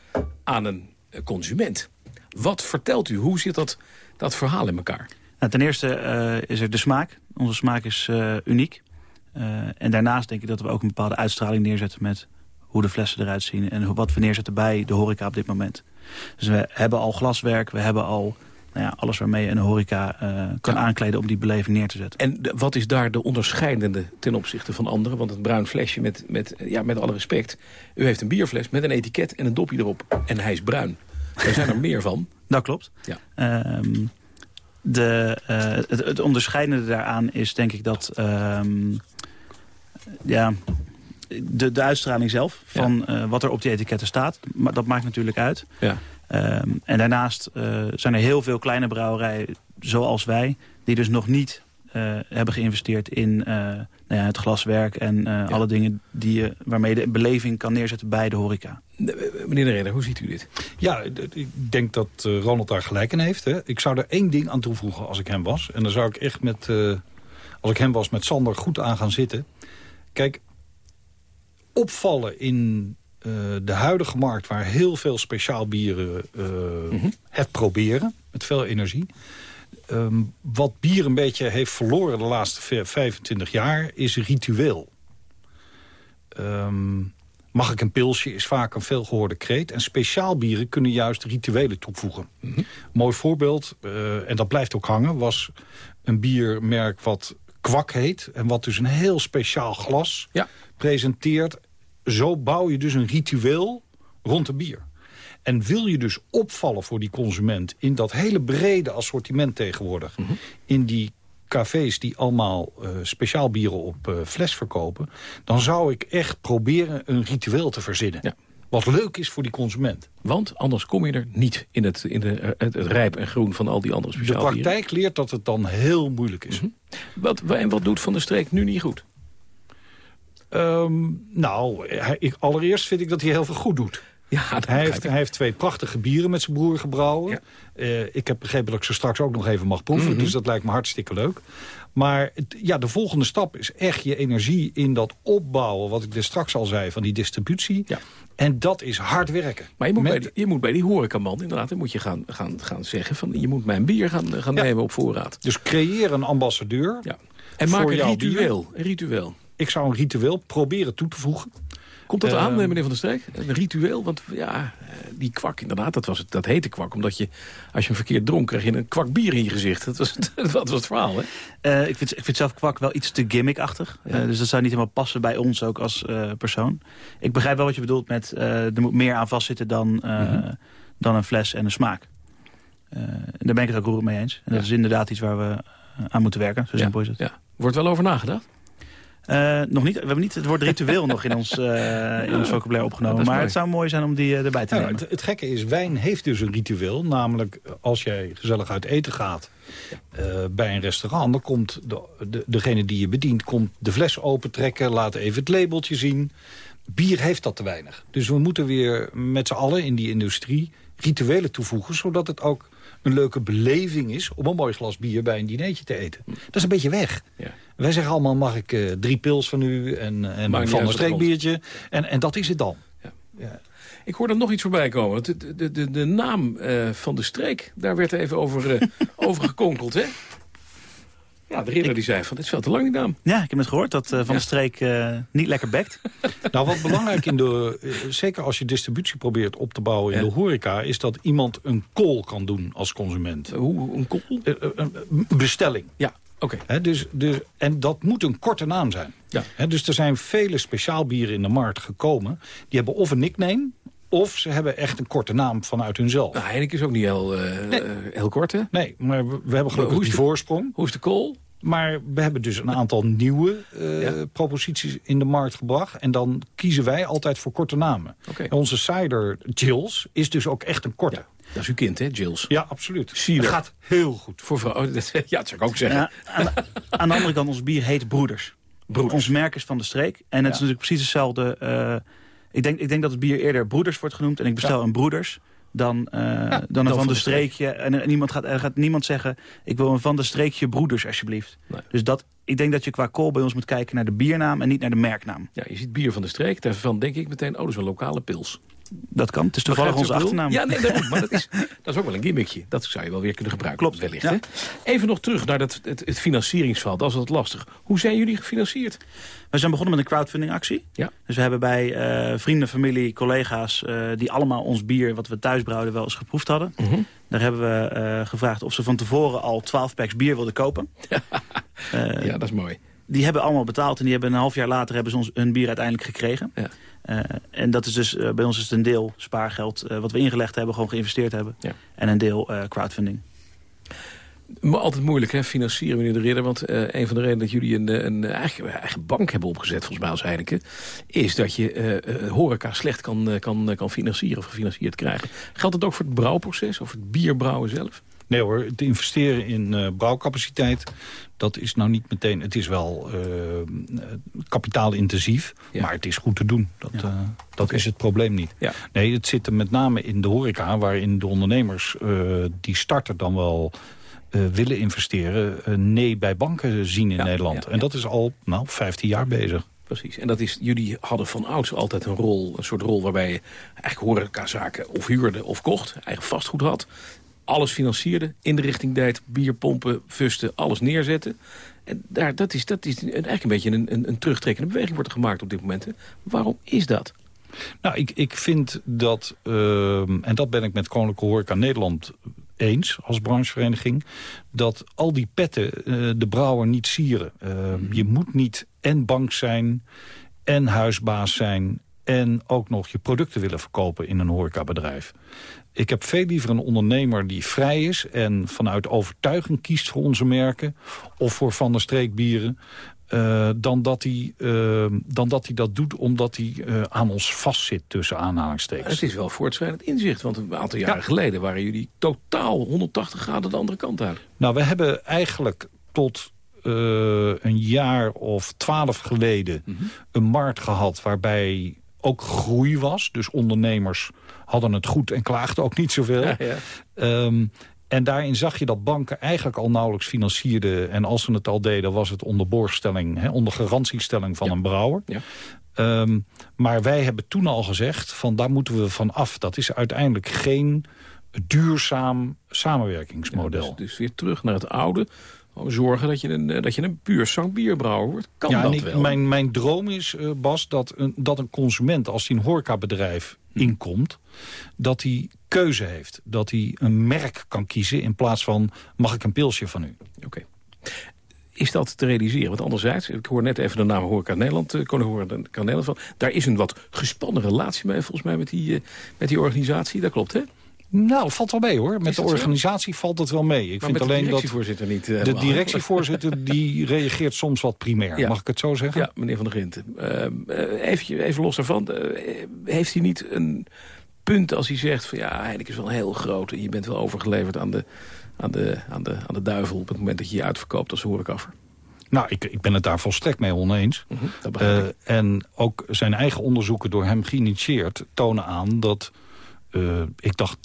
aan een consument? Wat vertelt u? Hoe zit dat, dat verhaal in elkaar? Nou, ten eerste uh, is er de smaak. Onze smaak is uh, uniek. Uh, en daarnaast denk ik dat we ook een bepaalde uitstraling neerzetten... met hoe de flessen eruit zien en wat we neerzetten bij de horeca op dit moment. Dus we hebben al glaswerk, we hebben al nou ja, alles waarmee je een horeca kan ja. aankleden om die beleving neer te zetten. En de, wat is daar de onderscheidende ten opzichte van anderen? Want het bruin flesje, met, met, ja, met alle respect... u heeft een bierfles met een etiket en een dopje erop. En hij is bruin. Er zijn er meer van. Dat klopt. Ja. Um, de, uh, het, het, onderscheidende daaraan is denk ik dat... Um, ja, de, de uitstraling zelf van ja. uh, wat er op die etiketten staat. Maar dat maakt natuurlijk uit. Ja. Um, en daarnaast uh, zijn er heel veel kleine brouwerijen zoals wij... die dus nog niet hebben geïnvesteerd in nou ja, het glaswerk en alle dingen die je, waarmee de beleving kan neerzetten bij de horeca. Meneer de Reder, hoe ziet u dit? Ja, ik denk dat uh, Ronald daar gelijk in heeft. Hè. Ik zou er één ding aan toevoegen als ik hem was. En dan zou ik echt met, uh, als ik hem was, met Sander goed aan gaan zitten. Kijk, opvallen in de huidige markt... waar heel veel speciaal bieren mm -hmm. het proberen, met veel energie... Um, wat bier een beetje heeft verloren de laatste 25 jaar is ritueel. Um, mag ik een pilsje is vaak een veelgehoorde kreet. En speciaal bieren kunnen juist rituelen toevoegen. Mm -hmm. Mooi voorbeeld, uh, en dat blijft ook hangen... was een biermerk wat kwak heet. En wat dus een heel speciaal glas ja. presenteert. Zo bouw je dus een ritueel rond een bier. En wil je dus opvallen voor die consument... in dat hele brede assortiment tegenwoordig... Mm -hmm. in die cafés die allemaal uh, speciaal bieren op uh, fles verkopen... dan zou ik echt proberen een ritueel te verzinnen. Ja. Wat leuk is voor die consument. Want anders kom je er niet in het, in de, het, het rijp en groen van al die andere speciaal De praktijk bieren. leert dat het dan heel moeilijk is. Mm -hmm. wat, en wat doet Van der Streek nu niet goed? Um, nou, hij, ik, allereerst vind ik dat hij heel veel goed doet. Ja, hij, heeft, hij heeft twee prachtige bieren met zijn broer gebrouwen. Ja. Uh, ik heb begrepen dat ik ze straks ook nog even mag proeven. Mm -hmm. Dus dat lijkt me hartstikke leuk. Maar het, ja, de volgende stap is echt je energie in dat opbouwen... wat ik er straks al zei, van die distributie. Ja. En dat is hard werken. Maar je moet, met... bij, die, je moet bij die horecaman inderdaad... Dan moet je gaan, gaan, gaan zeggen van je moet mijn bier gaan, gaan ja. nemen op voorraad. Dus creëer een ambassadeur. Ja. En maak een ritueel, een ritueel. Ik zou een ritueel proberen toe te voegen. Komt dat uh, aan, meneer Van der Streek? Een ritueel? Want ja, die kwak, inderdaad, dat, was het, dat heette kwak. Omdat je, als je hem verkeerd dronk, kreeg je een kwak bier in je gezicht. Dat was, dat was het verhaal, hè? Uh, ik, vind, ik vind zelf kwak wel iets te gimmickachtig. Ja. Uh, dus dat zou niet helemaal passen bij ons ook als persoon. Ik begrijp wel wat je bedoelt met... er moet meer aan vastzitten dan, mm -hmm. dan een fles en een smaak. daar ben ik het ook roerend mee eens. En dat ja. is inderdaad iets waar we aan moeten werken. Zo simpel is het. Ja. Wordt wel over nagedacht? Uh, nog niet. We hebben niet het woord ritueel nog in ons, uh, in ons vocabulaire opgenomen. Maar mooi. het zou mooi zijn om die uh, erbij te nou, nemen. Het, het, gekke is, wijn heeft dus een ritueel. Namelijk, als jij gezellig uit eten gaat bij een restaurant... dan komt de, de, degene die je bedient komt de fles opentrekken... laat even het labeltje zien. Bier heeft dat te weinig. Dus we moeten weer met z'n allen in die industrie rituelen toevoegen... zodat het ook een leuke beleving is om een mooi glas bier bij een dinertje te eten. Dat is een beetje weg. Ja. Wij zeggen allemaal, mag ik uh, drie pils van u en, en een van een streekbiertje. En, en dat is het dan. Ja. Ja. Ik hoorde nog iets voorbij komen. De, de, de, de naam uh, van de streek, daar werd even over, uh, over gekonkeld, hè? Ja, de ridder die zei van, dit is veel te lang die naam. Ja, ik heb het gehoord dat Van de Streek niet lekker bekt. nou, wat belangrijk in de... zeker als je distributie probeert op te bouwen in de horeca... is dat iemand een call kan doen als consument. Hoe, een call? een bestelling. Ja, oké. dus, dus, en dat moet een korte naam zijn. Ja. dus er zijn vele speciaalbieren in de markt gekomen. Die hebben of een nickname of ze hebben echt een korte naam vanuit hunzelf. Nou, Heineken is ook niet heel, uh, heel kort, hè? Nee, maar we, we hebben gelukkig die voorsprong. Hoe is de kool? Maar we hebben dus een aantal nieuwe uh, proposities in de markt gebracht. En dan kiezen wij altijd voor korte namen. Okay. onze cider Jills is dus ook echt een korte. Ja. Dat is uw kind, hè, Jills? Ja, absoluut. Cider. Dat gaat heel goed. Voor vrouwen. Ja, dat zou ik ook zeggen. Ja, aan, aan, de andere kant, ons bier heet Broeders. Broeders. Ons merk is van de streek. En het is natuurlijk precies hetzelfde... Uh, ik, denk, ik denk dat het bier eerder Broeders wordt genoemd. En ik bestel een Broeders dan, uh, dan een Van de Streekje. En, niemand gaat, er gaat niemand zeggen... ik wil een Van de Streekje Broeders, alsjeblieft. Nee. Dus dat, ik denk dat je qua kool bij ons moet kijken naar de biernaam... en niet naar de merknaam. Ja, je ziet bier van de streek. Daarvan denk ik meteen, oh, dat is een lokale pils. Dat kan. Het is toevallig onze achternaam. Ja, nee, dat, maar dat is, dat is ook wel een gimmickje. Dat zou je wel weer kunnen gebruiken. Klopt. Wellicht, hè? Even nog terug naar dat, het, het financieringsval. Dat is wat lastig. Hoe zijn jullie gefinancierd? We zijn begonnen met een crowdfunding actie. Ja. Dus we hebben bij uh, vrienden, familie, collega's... Uh, die allemaal ons bier, wat we thuis brouwden, wel eens geproefd hadden. Mm -hmm. Daar hebben we uh, gevraagd of ze van tevoren al 12 packs bier wilden kopen. ja, dat is mooi. Die hebben allemaal betaald en die hebben een half jaar later hebben ze ons hun bier uiteindelijk gekregen. Ja. Uh, en dat is dus, uh, bij ons is het een deel spaargeld uh, wat we ingelegd hebben, gewoon geïnvesteerd hebben. Ja. En een deel crowdfunding. Maar altijd moeilijk, hè, financieren, meneer De Ridder. Want een van de redenen dat jullie een, een eigen, eigen, bank hebben opgezet, volgens mij als Heineken... is dat je horeca slecht kan, kan, kan financieren of gefinancierd krijgen. Geldt dat ook voor het brouwproces of het bierbrouwen zelf? Nee hoor, het investeren in uh, brouwcapaciteit, dat is nou niet meteen... Het is wel uh, kapitaalintensief, ja. maar het is goed te doen. Dat, ja. uh, dat okay. is het probleem niet. Ja. Nee, het zit er met name in de horeca... waarin de ondernemers die starten dan wel willen investeren... nee bij banken zien in Nederland. En dat is al nou, 15 jaar bezig. Precies. En dat is, jullie hadden van ouds altijd een rol, een soort rol waarbij je eigenlijk horecazaken of huurde of kocht, eigen vastgoed had alles financierde, in de richting deed, bierpompen, fusten, alles neerzetten. En daar, dat is, dat is eigenlijk een beetje een, een, een terugtrekkende beweging wordt er gemaakt op dit moment. Hè. Waarom is dat? Nou, ik, ik vind dat, uh, en dat ben ik met Koninklijke Horeca Nederland eens als branchevereniging... dat al die petten uh, de brouwer niet sieren. Uh, mm. Je moet niet en bank zijn en huisbaas zijn en ook nog je producten willen verkopen in een horecabedrijf. Ik heb veel liever een ondernemer die vrij is... en vanuit overtuiging kiest voor onze merken... of voor Van der Streek bieren... Uh, dan, dat hij, uh, dan dat hij dat doet omdat hij uh, aan ons vastzit tussen aanhalingstekens. Het is wel voortschrijdend inzicht, want een aantal jaren ja. geleden... waren jullie totaal 180 graden de andere kant uit. Nou, we hebben eigenlijk tot een jaar of twaalf geleden... Mm -hmm. een markt gehad waarbij ook groei was. Dus ondernemers hadden het goed en klaagden ook niet zoveel. Ja, ja. Um, en daarin zag je dat banken eigenlijk al nauwelijks financierden. En als ze het al deden, was het onder borgstelling, hè, onder garantiestelling van ja. een brouwer. Ja. Um, maar wij hebben toen al gezegd, van daar moeten we van af. Dat is uiteindelijk geen duurzaam samenwerkingsmodel. Dus, dus, weer terug naar het oude zorgen dat je een, dat je een puur zangbierbrouwer wordt. Kan ja, dat ik, wel? Mijn, mijn droom is, uh, Bas, dat een, dat een consument... als hij een horecabedrijf hm. inkomt, dat hij keuze heeft. Dat hij een merk kan kiezen in plaats van... mag ik een pilsje van u? Oké. Okay. Is dat te realiseren? Want anderzijds, ik hoor net even de naam Horeca Nederland, uh, Nederland van. Daar is een wat gespannen relatie mee, volgens mij, met die, uh, met die organisatie. Dat klopt, hè? Nou, valt wel mee hoor. Met de organisatie valt het wel mee. Ik maar vind alleen de directievoorzitter dat niet. De directievoorzitter die reageert soms wat primair. Ja. Mag ik het zo zeggen? Ja, meneer Van der Grinten. Uh, even, even los daarvan. Uh, heeft hij niet een punt als hij zegt van ja, Heineken is wel heel groot. En je bent wel overgeleverd aan de, aan de, aan de, aan de duivel op het moment dat je je uitverkoopt als horecaffer. Nou, ik, ik ben het daar volstrekt mee oneens. Mm -hmm, en ook zijn eigen onderzoeken door hem geïnitieerd tonen aan dat uh, ik dacht 80%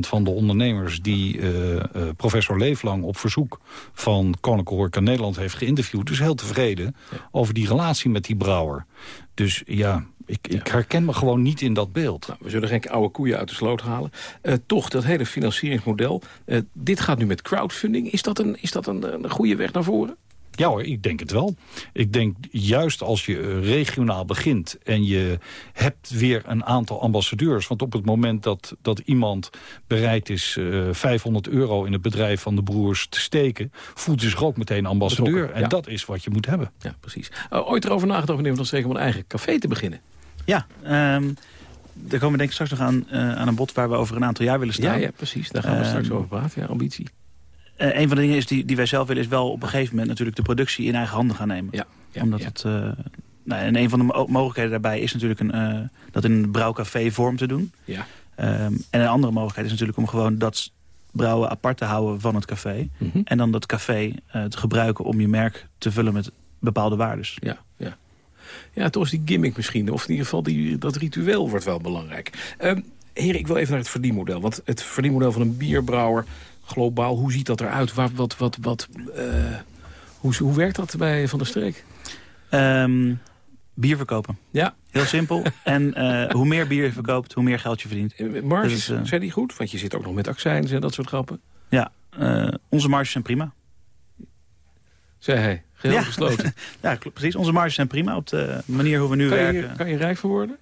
van de ondernemers die uh, uh, professor Leeflang op verzoek van Koninklijke Horeca Nederland heeft geïnterviewd, is heel tevreden over die relatie met die brouwer. Dus ja, ik, ik, herken me gewoon niet in dat beeld. Nou, we zullen geen oude koeien uit de sloot halen. Uh, toch, dat hele financieringsmodel. Uh, dit gaat nu met crowdfunding. Is dat, een, is dat een, een goede weg naar voren? Ja hoor, ik denk het wel. Ik denk juist als je eh, regionaal begint en je hebt weer een aantal ambassadeurs... want op het moment dat, dat iemand bereid is uh, 500 euro in het bedrijf van de broers te steken... voelt hij zich ook meteen ambassadeur. Betrokken, en ja. dat is wat je moet hebben. Ja, precies. Uh, ooit erover nagedacht, meneer Van Streek, om een eigen café te beginnen? Ja, um, daar komen we denk ik straks nog aan, uh, aan een bod waar we over een aantal jaar willen staan. Ja, ja precies. Daar gaan we straks over praten. Ja, ambitie. Uh, een van de dingen is die, die wij zelf willen... is wel op een gegeven moment natuurlijk de productie in eigen handen gaan nemen. Ja, ja Omdat ja. het... Uh, nou, en een van de mo mogelijkheden daarbij is natuurlijk een, uh, dat in een brouwcafé vorm te doen. Ja. Um, en een andere mogelijkheid is natuurlijk om gewoon dat brouwen apart te houden van het café. Mhm. Mm -hmm. En dan dat café te gebruiken om je merk te vullen met bepaalde waardes. Ja, ja. Ja, toch is die gimmick misschien. Of in ieder geval die, dat ritueel wordt wel belangrijk. Uh, Heer, ik wil even naar het verdienmodel. Want het verdienmodel van een bierbrouwer globaal, hoe ziet dat eruit? Wat, wat, wat, wat, uh, hoe, hoe werkt dat bij Van der Streek? Um, bier verkopen. Ja. Heel simpel. en uh, hoe meer bier je verkoopt, hoe meer geld je verdient. Marges, dus, uh, zijn die goed? Want je zit ook nog met accijns en dat soort grappen. Ja, onze marges zijn prima. Zei hij, geheel ja. gesloten. ja, precies. Onze marges zijn prima op de manier hoe we nu kan je, werken. Kan je rijk van worden?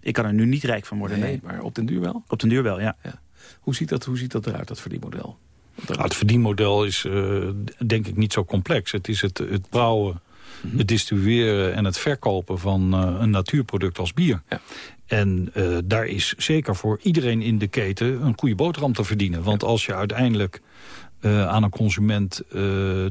Ik kan er nu niet rijk van worden, nee. nee. Maar op den duur wel? Op den duur wel, ja. ja. Hoe, ziet dat, hoe ziet dat eruit, dat verdienmodel? Nou, het verdienmodel is uh, denk ik niet zo complex. Het is het, het brouwen, mm -hmm. het distribueren en het verkopen van uh, een natuurproduct als bier. Ja. En uh, daar is zeker voor iedereen in de keten een goede boterham te verdienen. Want als je uiteindelijk uh, aan een consument uh,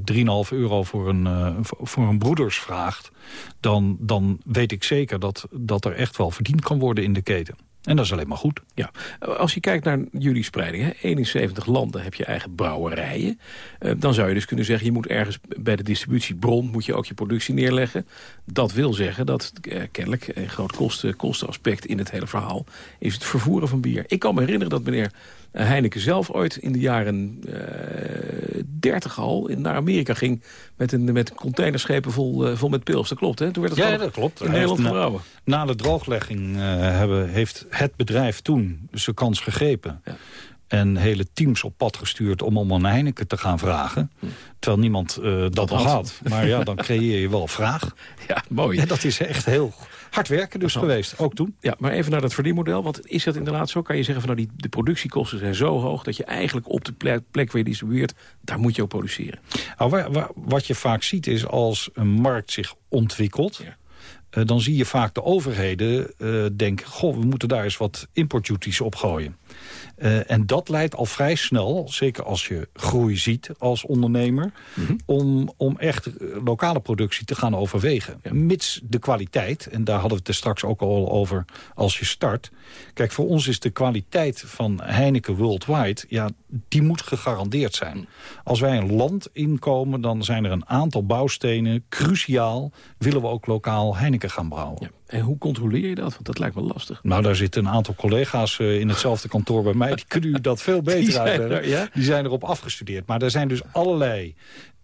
3,5 euro voor een, uh, voor een broeders vraagt... Dan, dan weet ik zeker dat, dat er echt wel verdiend kan worden in de keten. En dat is alleen maar goed. Ja, als je kijkt naar jullie spreiding, hè, 71 landen heb je eigen brouwerijen. Uh, dan zou je dus kunnen zeggen, je moet ergens bij de distributiebron moet je ook je productie neerleggen. Dat wil zeggen dat uh, kennelijk een groot kosten, kostenaspect in het hele verhaal is het vervoeren van bier. Ik kan me herinneren dat meneer Heineken zelf ooit in de jaren uh, 30 al naar Amerika ging met een met containerschepen vol, vol met pils. Dat klopt, hè? Toen werd het ja, dat klopt. in Nederland gebrouwen. Na, na de drooglegging hebben, heeft het bedrijf toen zijn kans gegrepen. Ja. En hele teams op pad gestuurd om om een Heineken te gaan vragen. Hm. Terwijl niemand dat, dat al had. Maar ja, dan creëer je wel vraag. Ja, mooi. Ja, dat is echt heel hard werken dus geweest, ook toen. Ja, maar even naar dat verdienmodel. Want is dat inderdaad zo? Kan je zeggen van nou, die, de productiekosten zijn zo hoog... dat je eigenlijk op de plek, plek waar je distribueert, daar moet je ook produceren. Nou, wat je vaak ziet is als een markt zich ontwikkelt... Ja. Uh, dan zie je vaak de overheden uh, denken... goh, we moeten daar eens wat importduties op gooien. Uh, en dat leidt al vrij snel, zeker als je groei ziet als ondernemer... Mm -hmm. om, om echt lokale productie te gaan overwegen. Ja. Mits de kwaliteit, en daar hadden we het er straks ook al over als je start... Kijk, voor ons is de kwaliteit van Heineken Worldwide... ja, die moet gegarandeerd zijn. Als wij een land inkomen, dan zijn er een aantal bouwstenen... cruciaal, willen we ook lokaal Heineken gaan brouwen. Ja. En hoe controleer je dat? Want dat lijkt me lastig. Nou, daar zitten een aantal collega's uh, in hetzelfde kantoor bij mij. Die kunnen u dat veel beter die uitleggen. Er, ja? Die zijn erop afgestudeerd. Maar er zijn dus allerlei...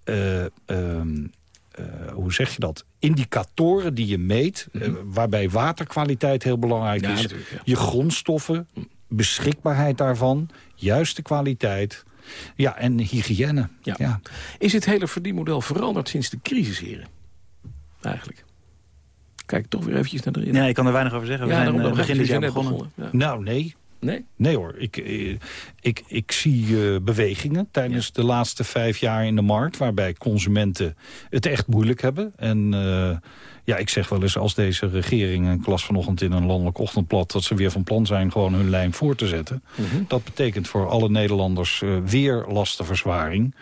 Uh, um, uh, hoe zeg je dat? Indicatoren die je meet. Mm -hmm. waarbij waterkwaliteit heel belangrijk ja, is. Je grondstoffen, beschikbaarheid daarvan. Juiste kwaliteit. Ja, en hygiëne. Ja. ja. Is het hele verdienmodel veranderd sinds de crisis, heren? Eigenlijk. Kijk toch weer eventjes naar de Ja, ik kan er weinig over zeggen. We ja, zijn daarom, uh, begin dit jaar begonnen. begonnen. begonnen. Ja. Nou, nee. Nee? Nee hoor, ik, ik, ik zie uh, bewegingen tijdens ja. de laatste vijf jaar in de markt... waarbij consumenten het echt moeilijk hebben. En uh, ja, ik zeg wel eens als deze regering, ik las vanochtend in een landelijk ochtendblad... dat ze weer van plan zijn gewoon hun lijn voor te zetten. Mhm. Mm -hmm. Dat betekent voor alle Nederlanders uh, weer lastenverzwaring.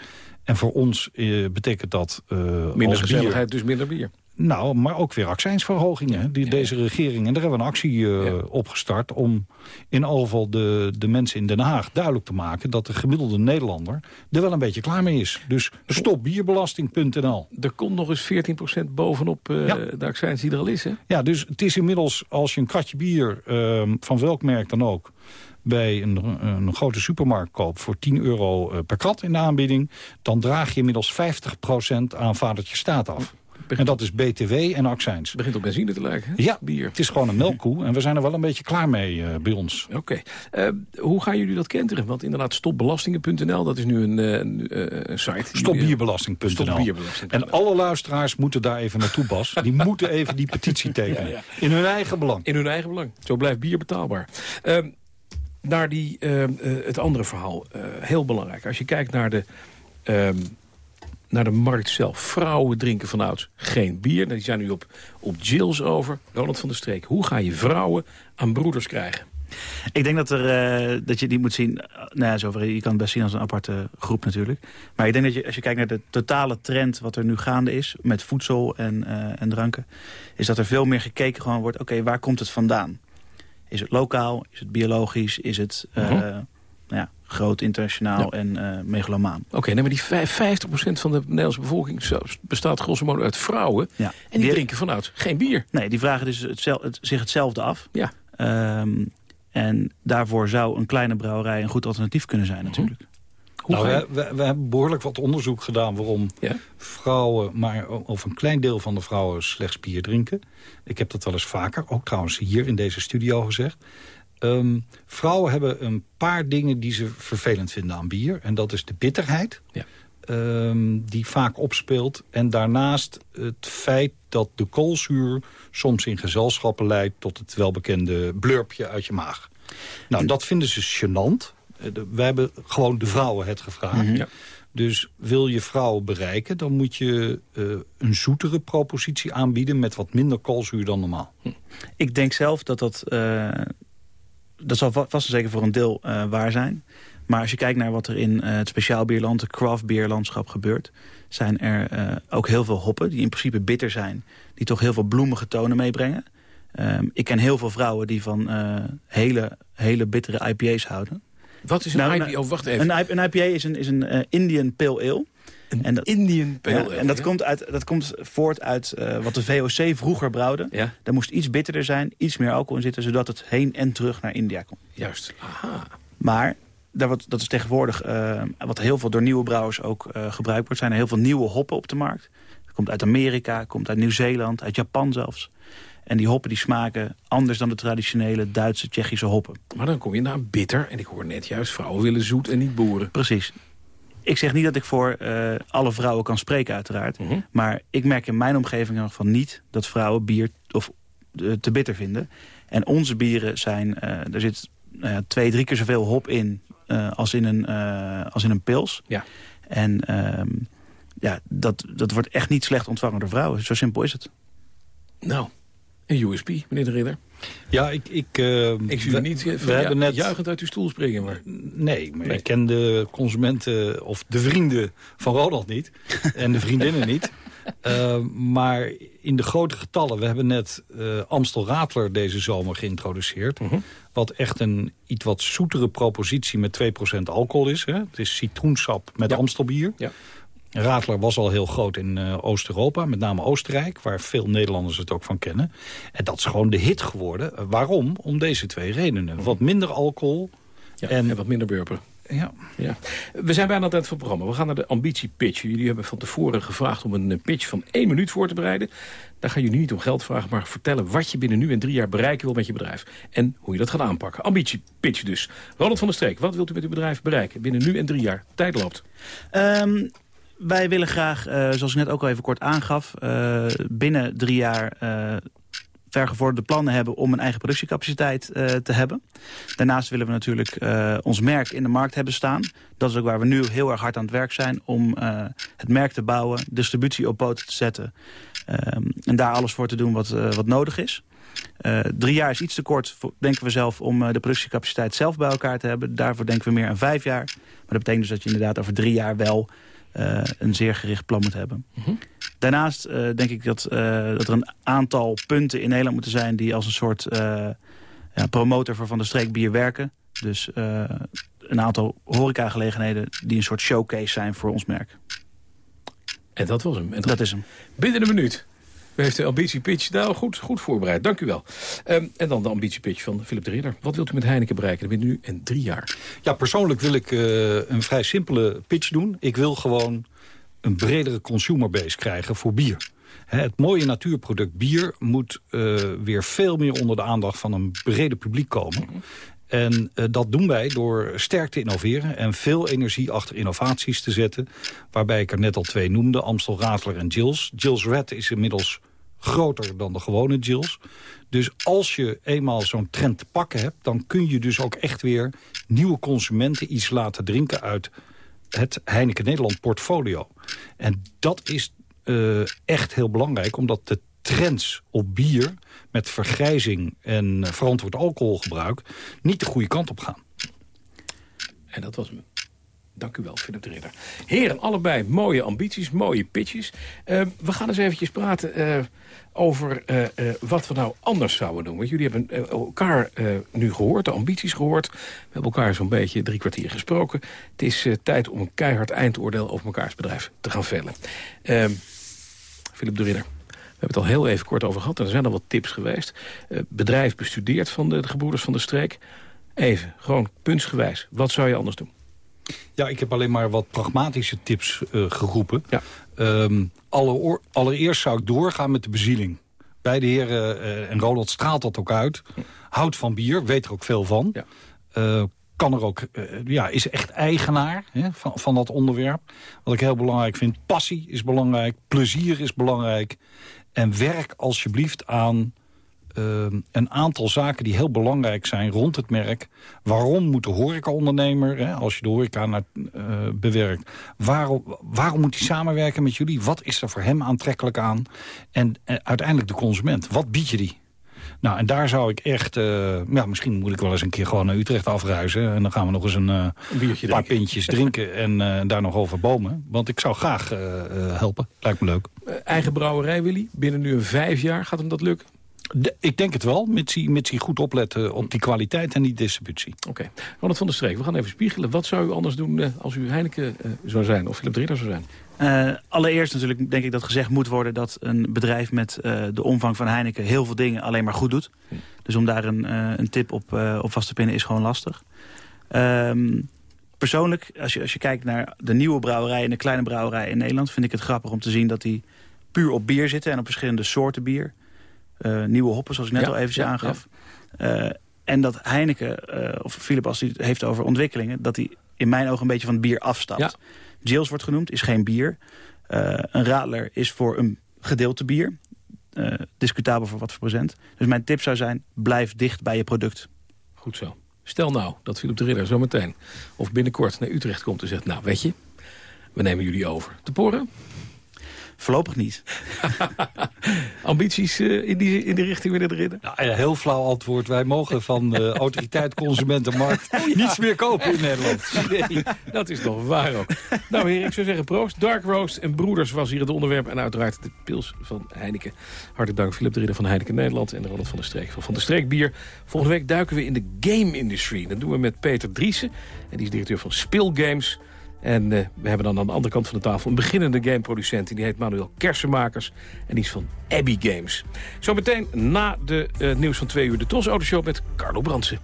En voor ons betekent dat... minder gezelligheid, dus minder bier. Nou, maar ook weer accijnsverhogingen. Die, ja. Deze regering, en daar hebben we een actie uh, ja. opgestart... om in ieder geval de, de mensen in Den Haag duidelijk te maken... dat de gemiddelde Nederlander er wel een beetje klaar mee is. Dus stopbierbelasting.nl. Er komt nog eens 14% bovenop uh, ja. de accijns die er al is, hè? Ja, dus het is inmiddels, als je een kratje bier... Uh, van welk merk dan ook... bij een, een grote supermarkt koopt... voor 10 euro eh, per krat in de aanbieding... dan draag je inmiddels 50% aan vadertje staat af. En dat is BTW en accijns. Het begint op benzine te lijken, hè? Ja, bier. Het is gewoon een melkkoe en we zijn er wel een beetje klaar mee uh, bij ons. Oké. Okay. Uh, hoe gaan jullie dat kenteren? Want inderdaad, stopbelastingen.nl, dat is nu een, uh, een site. Stopbierbelasting.nl. Stopbierbelasting. En alle luisteraars moeten daar even naartoe, Bas. Die moeten even die petitie tekenen. Ja, ja. In hun eigen belang. In hun eigen belang. Zo blijft bier betaalbaar. Ehm, naar die, ehm, het andere verhaal. heel belangrijk. Als je kijkt naar de... Naar de markt zelf. Vrouwen drinken vanouds geen bier. Die zijn nu op, op Jills over. Ronald van der Streek, hoe ga je vrouwen aan broeders krijgen? Ik denk dat, er, uh, dat je die moet zien... Uh, nou ja, zover, je kan het best zien als een aparte groep natuurlijk. Maar ik denk dat je, als je kijkt naar de totale trend... wat er nu gaande is met voedsel en, uh, en dranken... is dat er veel meer gekeken gewoon wordt... oké, okay, waar komt het vandaan? Is het lokaal? Is het biologisch? Is het... -huh. Ja, groot internationaal ja. en uh, megalomaan. Oké, okay, maar die 50% van de Nederlandse bevolking bestaat grosso modo uit vrouwen. Ja. En die, die drinken vanuit geen bier. Nee, die vragen dus het, zich hetzelfde af. Ja. Um, en daarvoor zou een kleine brouwerij een goed alternatief kunnen zijn natuurlijk. Nou, we, we, we, hebben behoorlijk wat onderzoek gedaan waarom ja? vrouwen, maar of een klein deel van de vrouwen slechts bier drinken. Ik heb dat wel eens vaker, ook trouwens hier in deze studio gezegd. Um, vrouwen hebben een paar dingen die ze vervelend vinden aan bier. En dat is de bitterheid, ja. um, die vaak opspeelt. En daarnaast het feit dat de koolzuur soms in gezelschappen leidt... tot het welbekende blurpje uit je maag. Nou, dat vinden ze gênant. Wij hebben gewoon de vrouwen het gevraagd. Mhm. Ja. Dus wil je vrouwen bereiken, dan moet je uh, een zoetere propositie aanbieden... met wat minder koolzuur dan normaal. Ik denk zelf dat dat... Uh dat zal vast en zeker voor een deel uh, waar zijn. Maar als je kijkt naar wat er in uh, het speciaal bierland, het craft bierlandschap gebeurt... zijn er uh, ook heel veel hoppen die in principe bitter zijn. Die toch heel veel bloemige tonen meebrengen. Um, ik ken heel veel vrouwen die van hele, hele bittere IPA's houden. Wat is een nou, IPA? Oh, wacht even. Een, een IPA is een, is een Indian Pale Ale. Een en dat, Indian Pale Ale, ja, En dat, ja? komt uit, dat komt voort uit uh, wat de VOC vroeger brouwde. Ja? Daar moest iets bitterder zijn, iets meer alcohol in zitten... zodat het heen en terug naar India komt. Juist, aha. Maar daar dat is tegenwoordig uh, wat heel veel door nieuwe brouwers ook uh, gebruikt wordt. zijn er heel veel nieuwe hoppen op de markt. Dat komt uit Amerika, komt uit Nieuw-Zeeland, uit Japan zelfs. En die hoppen die smaken anders dan de traditionele Duitse, Tsjechische hoppen. Maar dan kom je naar bitter. En ik hoor net juist, vrouwen willen zoet en niet boeren. Precies. Ik zeg niet dat ik voor uh, alle vrouwen kan spreken uiteraard. Mhm. Maar ik merk in mijn omgeving nog van niet dat vrouwen bier of, uh, te bitter vinden. En onze bieren zijn, uh, er zit twee, drie keer zoveel hop in als, in een, als in een pils. Ja. En um, ja, dat, dat wordt echt niet slecht ontvangen door vrouwen. Zo simpel is het. Nou, een USP, meneer de Ridder. Ja, ik... Ik, uh, ik zie u niet we, we hebben net... juichend uit uw stoel springen. Maar... Nee, maar nee. ik ken de consumenten of de vrienden van Ronald niet. en de vriendinnen niet. Uh, maar in de grote getallen, we hebben net uh, Amstel Radler deze zomer geïntroduceerd. Uh -huh. Wat echt een iets wat zoetere propositie met 2% alcohol is. Hè? Het is citroensap met ja. Amstelbier. Ja. Radler was al heel groot in uh, Oost-Europa, met name Oostenrijk... waar veel Nederlanders het ook van kennen. En dat is gewoon de hit geworden. Uh, waarom? Om deze twee redenen. Wat minder alcohol ja, en, en wat minder burpen. Ja. ja. We zijn bijna aan het eind van het programma. We gaan naar de ambitiepitch. Jullie hebben van tevoren gevraagd om een pitch van één minuut voor te bereiden. Daar gaan jullie niet om geld vragen, maar vertellen wat je binnen nu en drie jaar bereiken wil met je bedrijf. En hoe je dat gaat aanpakken. Ambitiepitch dus. Ronald van der Streek, wat wilt u met uw bedrijf bereiken binnen nu en drie jaar? Tijd loopt. Um, wij willen graag, uh, zoals ik net ook al even kort aangaf... Uh, binnen drie jaar uh, vergevorderde plannen hebben... om een eigen productiecapaciteit te hebben. Daarnaast willen we natuurlijk ons merk in de markt hebben staan. Dat is ook waar we nu heel erg hard aan het werk zijn... om het merk te bouwen, distributie op poten te zetten... en daar alles voor te doen wat, wat nodig is. Drie jaar is iets te kort, denken we zelf, om de productiecapaciteit zelf bij elkaar te hebben. Daarvoor denken we meer aan vijf jaar. Maar dat betekent dus dat je inderdaad over drie jaar wel een zeer gericht plan moet hebben. -huh. Daarnaast uh, denk ik dat, uh, dat er een aantal punten in Nederland moeten zijn... die als een soort ja, promotor voor Van de Streek bier werken. Dus een aantal horecagelegenheden die een soort showcase zijn voor ons merk. En dat was hem. Dat is hem. Binnen een minuut. U heeft de ambitiepitch nou goed, goed voorbereid. Dank u wel. Ehm, en dan de ambitiepitch van Philip de Ridder. Wat wilt u met Heineken bereiken? Dat bent nu in drie jaar. Ja, persoonlijk wil ik uh, een vrij simpele pitch doen. Ik wil gewoon een bredere consumerbase krijgen voor bier. Het mooie natuurproduct bier moet uh, weer veel meer onder de aandacht van een brede publiek komen. En uh, dat doen wij door sterk te innoveren en veel energie achter innovaties te zetten. Waarbij ik er net al twee noemde, Amstel Radler en Jills. Jills Red is inmiddels groter dan de gewone Jills. Dus als je eenmaal zo'n trend te pakken hebt... dan kun je dus ook echt weer nieuwe consumenten iets laten drinken... uit het Heineken Nederland portfolio. En dat is uh, echt heel belangrijk, omdat de trends op bier... met vergrijzing en verantwoord alcoholgebruik... niet de goede kant op gaan. En dat was hem. Dank u wel, Philip de Ridder. Heren, allebei mooie ambities, mooie pitches. Uh, we gaan eens eventjes praten uh, over wat we nou anders zouden doen. Want jullie hebben elkaar nu gehoord, de ambities gehoord. We hebben elkaar zo'n beetje drie kwartier gesproken. Het is tijd om een keihard eindoordeel over mekaars bedrijf te gaan vellen. Philip de Ridder. We hebben het al heel even kort over gehad. En er zijn al wat tips geweest. bedrijf bestudeerd van de, de gebroeders van de streek. Even, gewoon puntsgewijs. Wat zou je anders doen? Ja, ik heb alleen maar wat pragmatische tips uh, geroepen. Ja. Um, alle allereerst zou ik doorgaan met de bezieling. Beide heren, uh, en Ronald straalt dat ook uit. Houdt van bier, weet er ook veel van. Ja. Uh, kan er ook, ja, is echt eigenaar hè, van, van dat onderwerp. Wat ik heel belangrijk vind. Passie is belangrijk, plezier is belangrijk. En werk alsjeblieft aan uh, een aantal zaken die heel belangrijk zijn rond het merk. Waarom moet de horecaondernemer, hè, als je de horeca naar, uh, bewerkt... Waarom, waarom moet hij samenwerken met jullie? Wat is er voor hem aantrekkelijk aan? En uh, uiteindelijk de consument. Wat bied je die? Nou, en daar zou ik echt... Uh, ja, misschien moet ik wel eens een keer gewoon naar Utrecht afreizen. En dan gaan we nog eens een, uh, een paar pintjes drinken en uh, daar nog over bomen. Want ik zou graag helpen. Lijkt me leuk. eigen brouwerij, Willy. Binnen nu een vijf jaar gaat hem dat lukken? De, ik denk het wel, mits hij, mits hij goed opletten op die kwaliteit en die distributie. Oké. Okay. Ronald van der Streek, we gaan even spiegelen. Wat zou u anders doen uh, als u Heineken uh, zou zijn of Philip zou zijn? Uh, allereerst natuurlijk denk ik dat gezegd moet worden... dat een bedrijf met de omvang van Heineken heel veel dingen alleen maar goed doet. Hm. Dus om daar een, een tip op, op vast te pinnen is gewoon lastig. Um, persoonlijk, als je, als je kijkt naar de nieuwe brouwerij en de kleine brouwerij in Nederland... vind ik het grappig om te zien dat die puur op bier zitten... en op verschillende soorten bier. Uh, nieuwe hoppen, zoals ik net al eventjes ja, aangaf. En dat Heineken, uh, of Philip als hij het heeft over ontwikkelingen... dat hij in mijn ogen een beetje van het bier afstapt. Ja. Jills wordt genoemd, is geen bier. een Radler is voor een gedeelte bier. discutabel voor wat voor procent. Dus mijn tip zou zijn, blijf dicht bij je product. Goed zo. Stel nou dat Philip de Ridder zometeen of binnenkort naar Utrecht komt en zegt... nou, weet je, we nemen jullie over. Te poren? Voorlopig niet. Ambities uh, in, die, in die richting willen erin? Nou, een heel flauw antwoord. Wij mogen van de autoriteit Consumentenmarkt oh, ja. niets meer kopen in Nederland. Nee, dat is toch waar ook. Nou heer, ik zou zeggen proost. Dark Roast en Broeders was hier het onderwerp. En uiteraard de pils van Heineken. Hartelijk dank Philip de Ridder van Heineken Nederland... en Ronald van der Streek van Van der Streek Bier. Volgende week duiken we in de game industry. Dat doen we met Peter Driessen. En die is directeur van Spill Games... En uh, we hebben dan aan de andere kant van de tafel een beginnende gameproducent. Die heet Manuel Kersenmakers. En die is van Abbey Games. Zometeen na de uh, nieuws van twee uur de Tros Autoshow met Carlo Brandsen.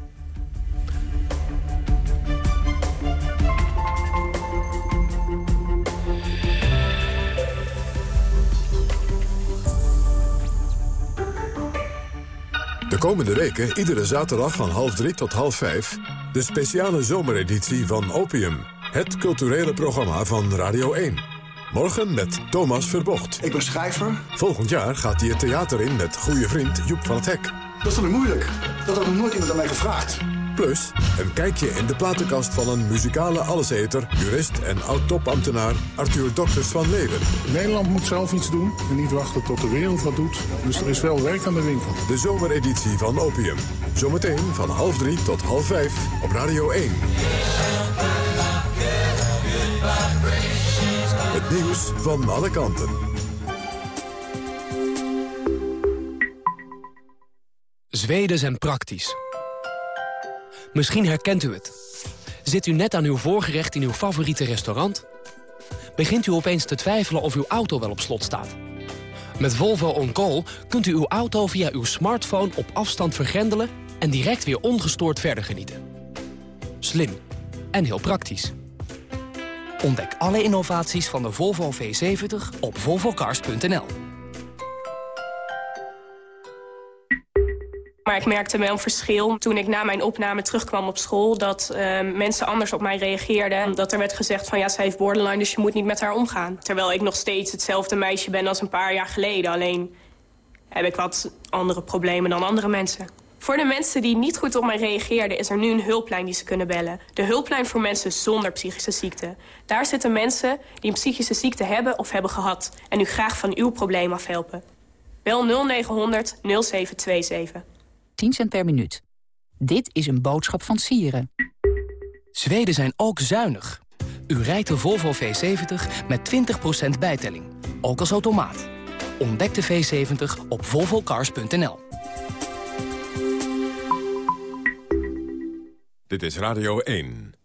De komende weken, iedere zaterdag van half drie tot half vijf... de speciale zomereditie van Opium... Het culturele programma van Radio 1. Morgen met Thomas Verbocht. Ik ben schrijver. Volgend jaar gaat hij het theater in met goede vriend Joep van het Hek. Dat is toch moeilijk? Dat had nog nooit iemand aan mij gevraagd. Plus een kijkje in de platenkast van een muzikale alleseter... jurist en oud-topambtenaar Arthur Dokters van Leeuwen. Nederland moet zelf iets doen en niet wachten tot de wereld wat doet. Dus er is wel werk aan de winkel. De zomereditie van Opium. Zometeen van half drie tot half vijf op Radio 1. Nieuws van alle kanten. Zweden zijn praktisch. Misschien herkent u het. Zit u net aan uw voorgerecht in uw favoriete restaurant? Begint u opeens te twijfelen of uw auto wel op slot staat? Met Volvo On Call kunt u uw auto via uw smartphone op afstand vergrendelen... en direct weer ongestoord verder genieten. Slim en heel praktisch. Ontdek alle innovaties van de Volvo V70 op volvocars.nl. Maar ik merkte wel een verschil toen ik na mijn opname terugkwam op school... dat uh, mensen anders op mij reageerden. Dat er werd gezegd van ja, ze heeft borderline, dus je moet niet met haar omgaan. Terwijl ik nog steeds hetzelfde meisje ben als een paar jaar geleden. Alleen heb ik wat andere problemen dan andere mensen. Voor de mensen die niet goed op mij reageerden... is er nu een hulplijn die ze kunnen bellen. De hulplijn voor mensen zonder psychische ziekte. Daar zitten mensen die een psychische ziekte hebben of hebben gehad... en u graag van uw probleem afhelpen. Bel 0900 0727. 10 cent per minuut. Dit is een boodschap van Sieren. Zweden zijn ook zuinig. U rijdt de Volvo V70 met 20% bijtelling. Ook als automaat. Ontdek de V70 op volvocars.nl. Dit is Radio 1.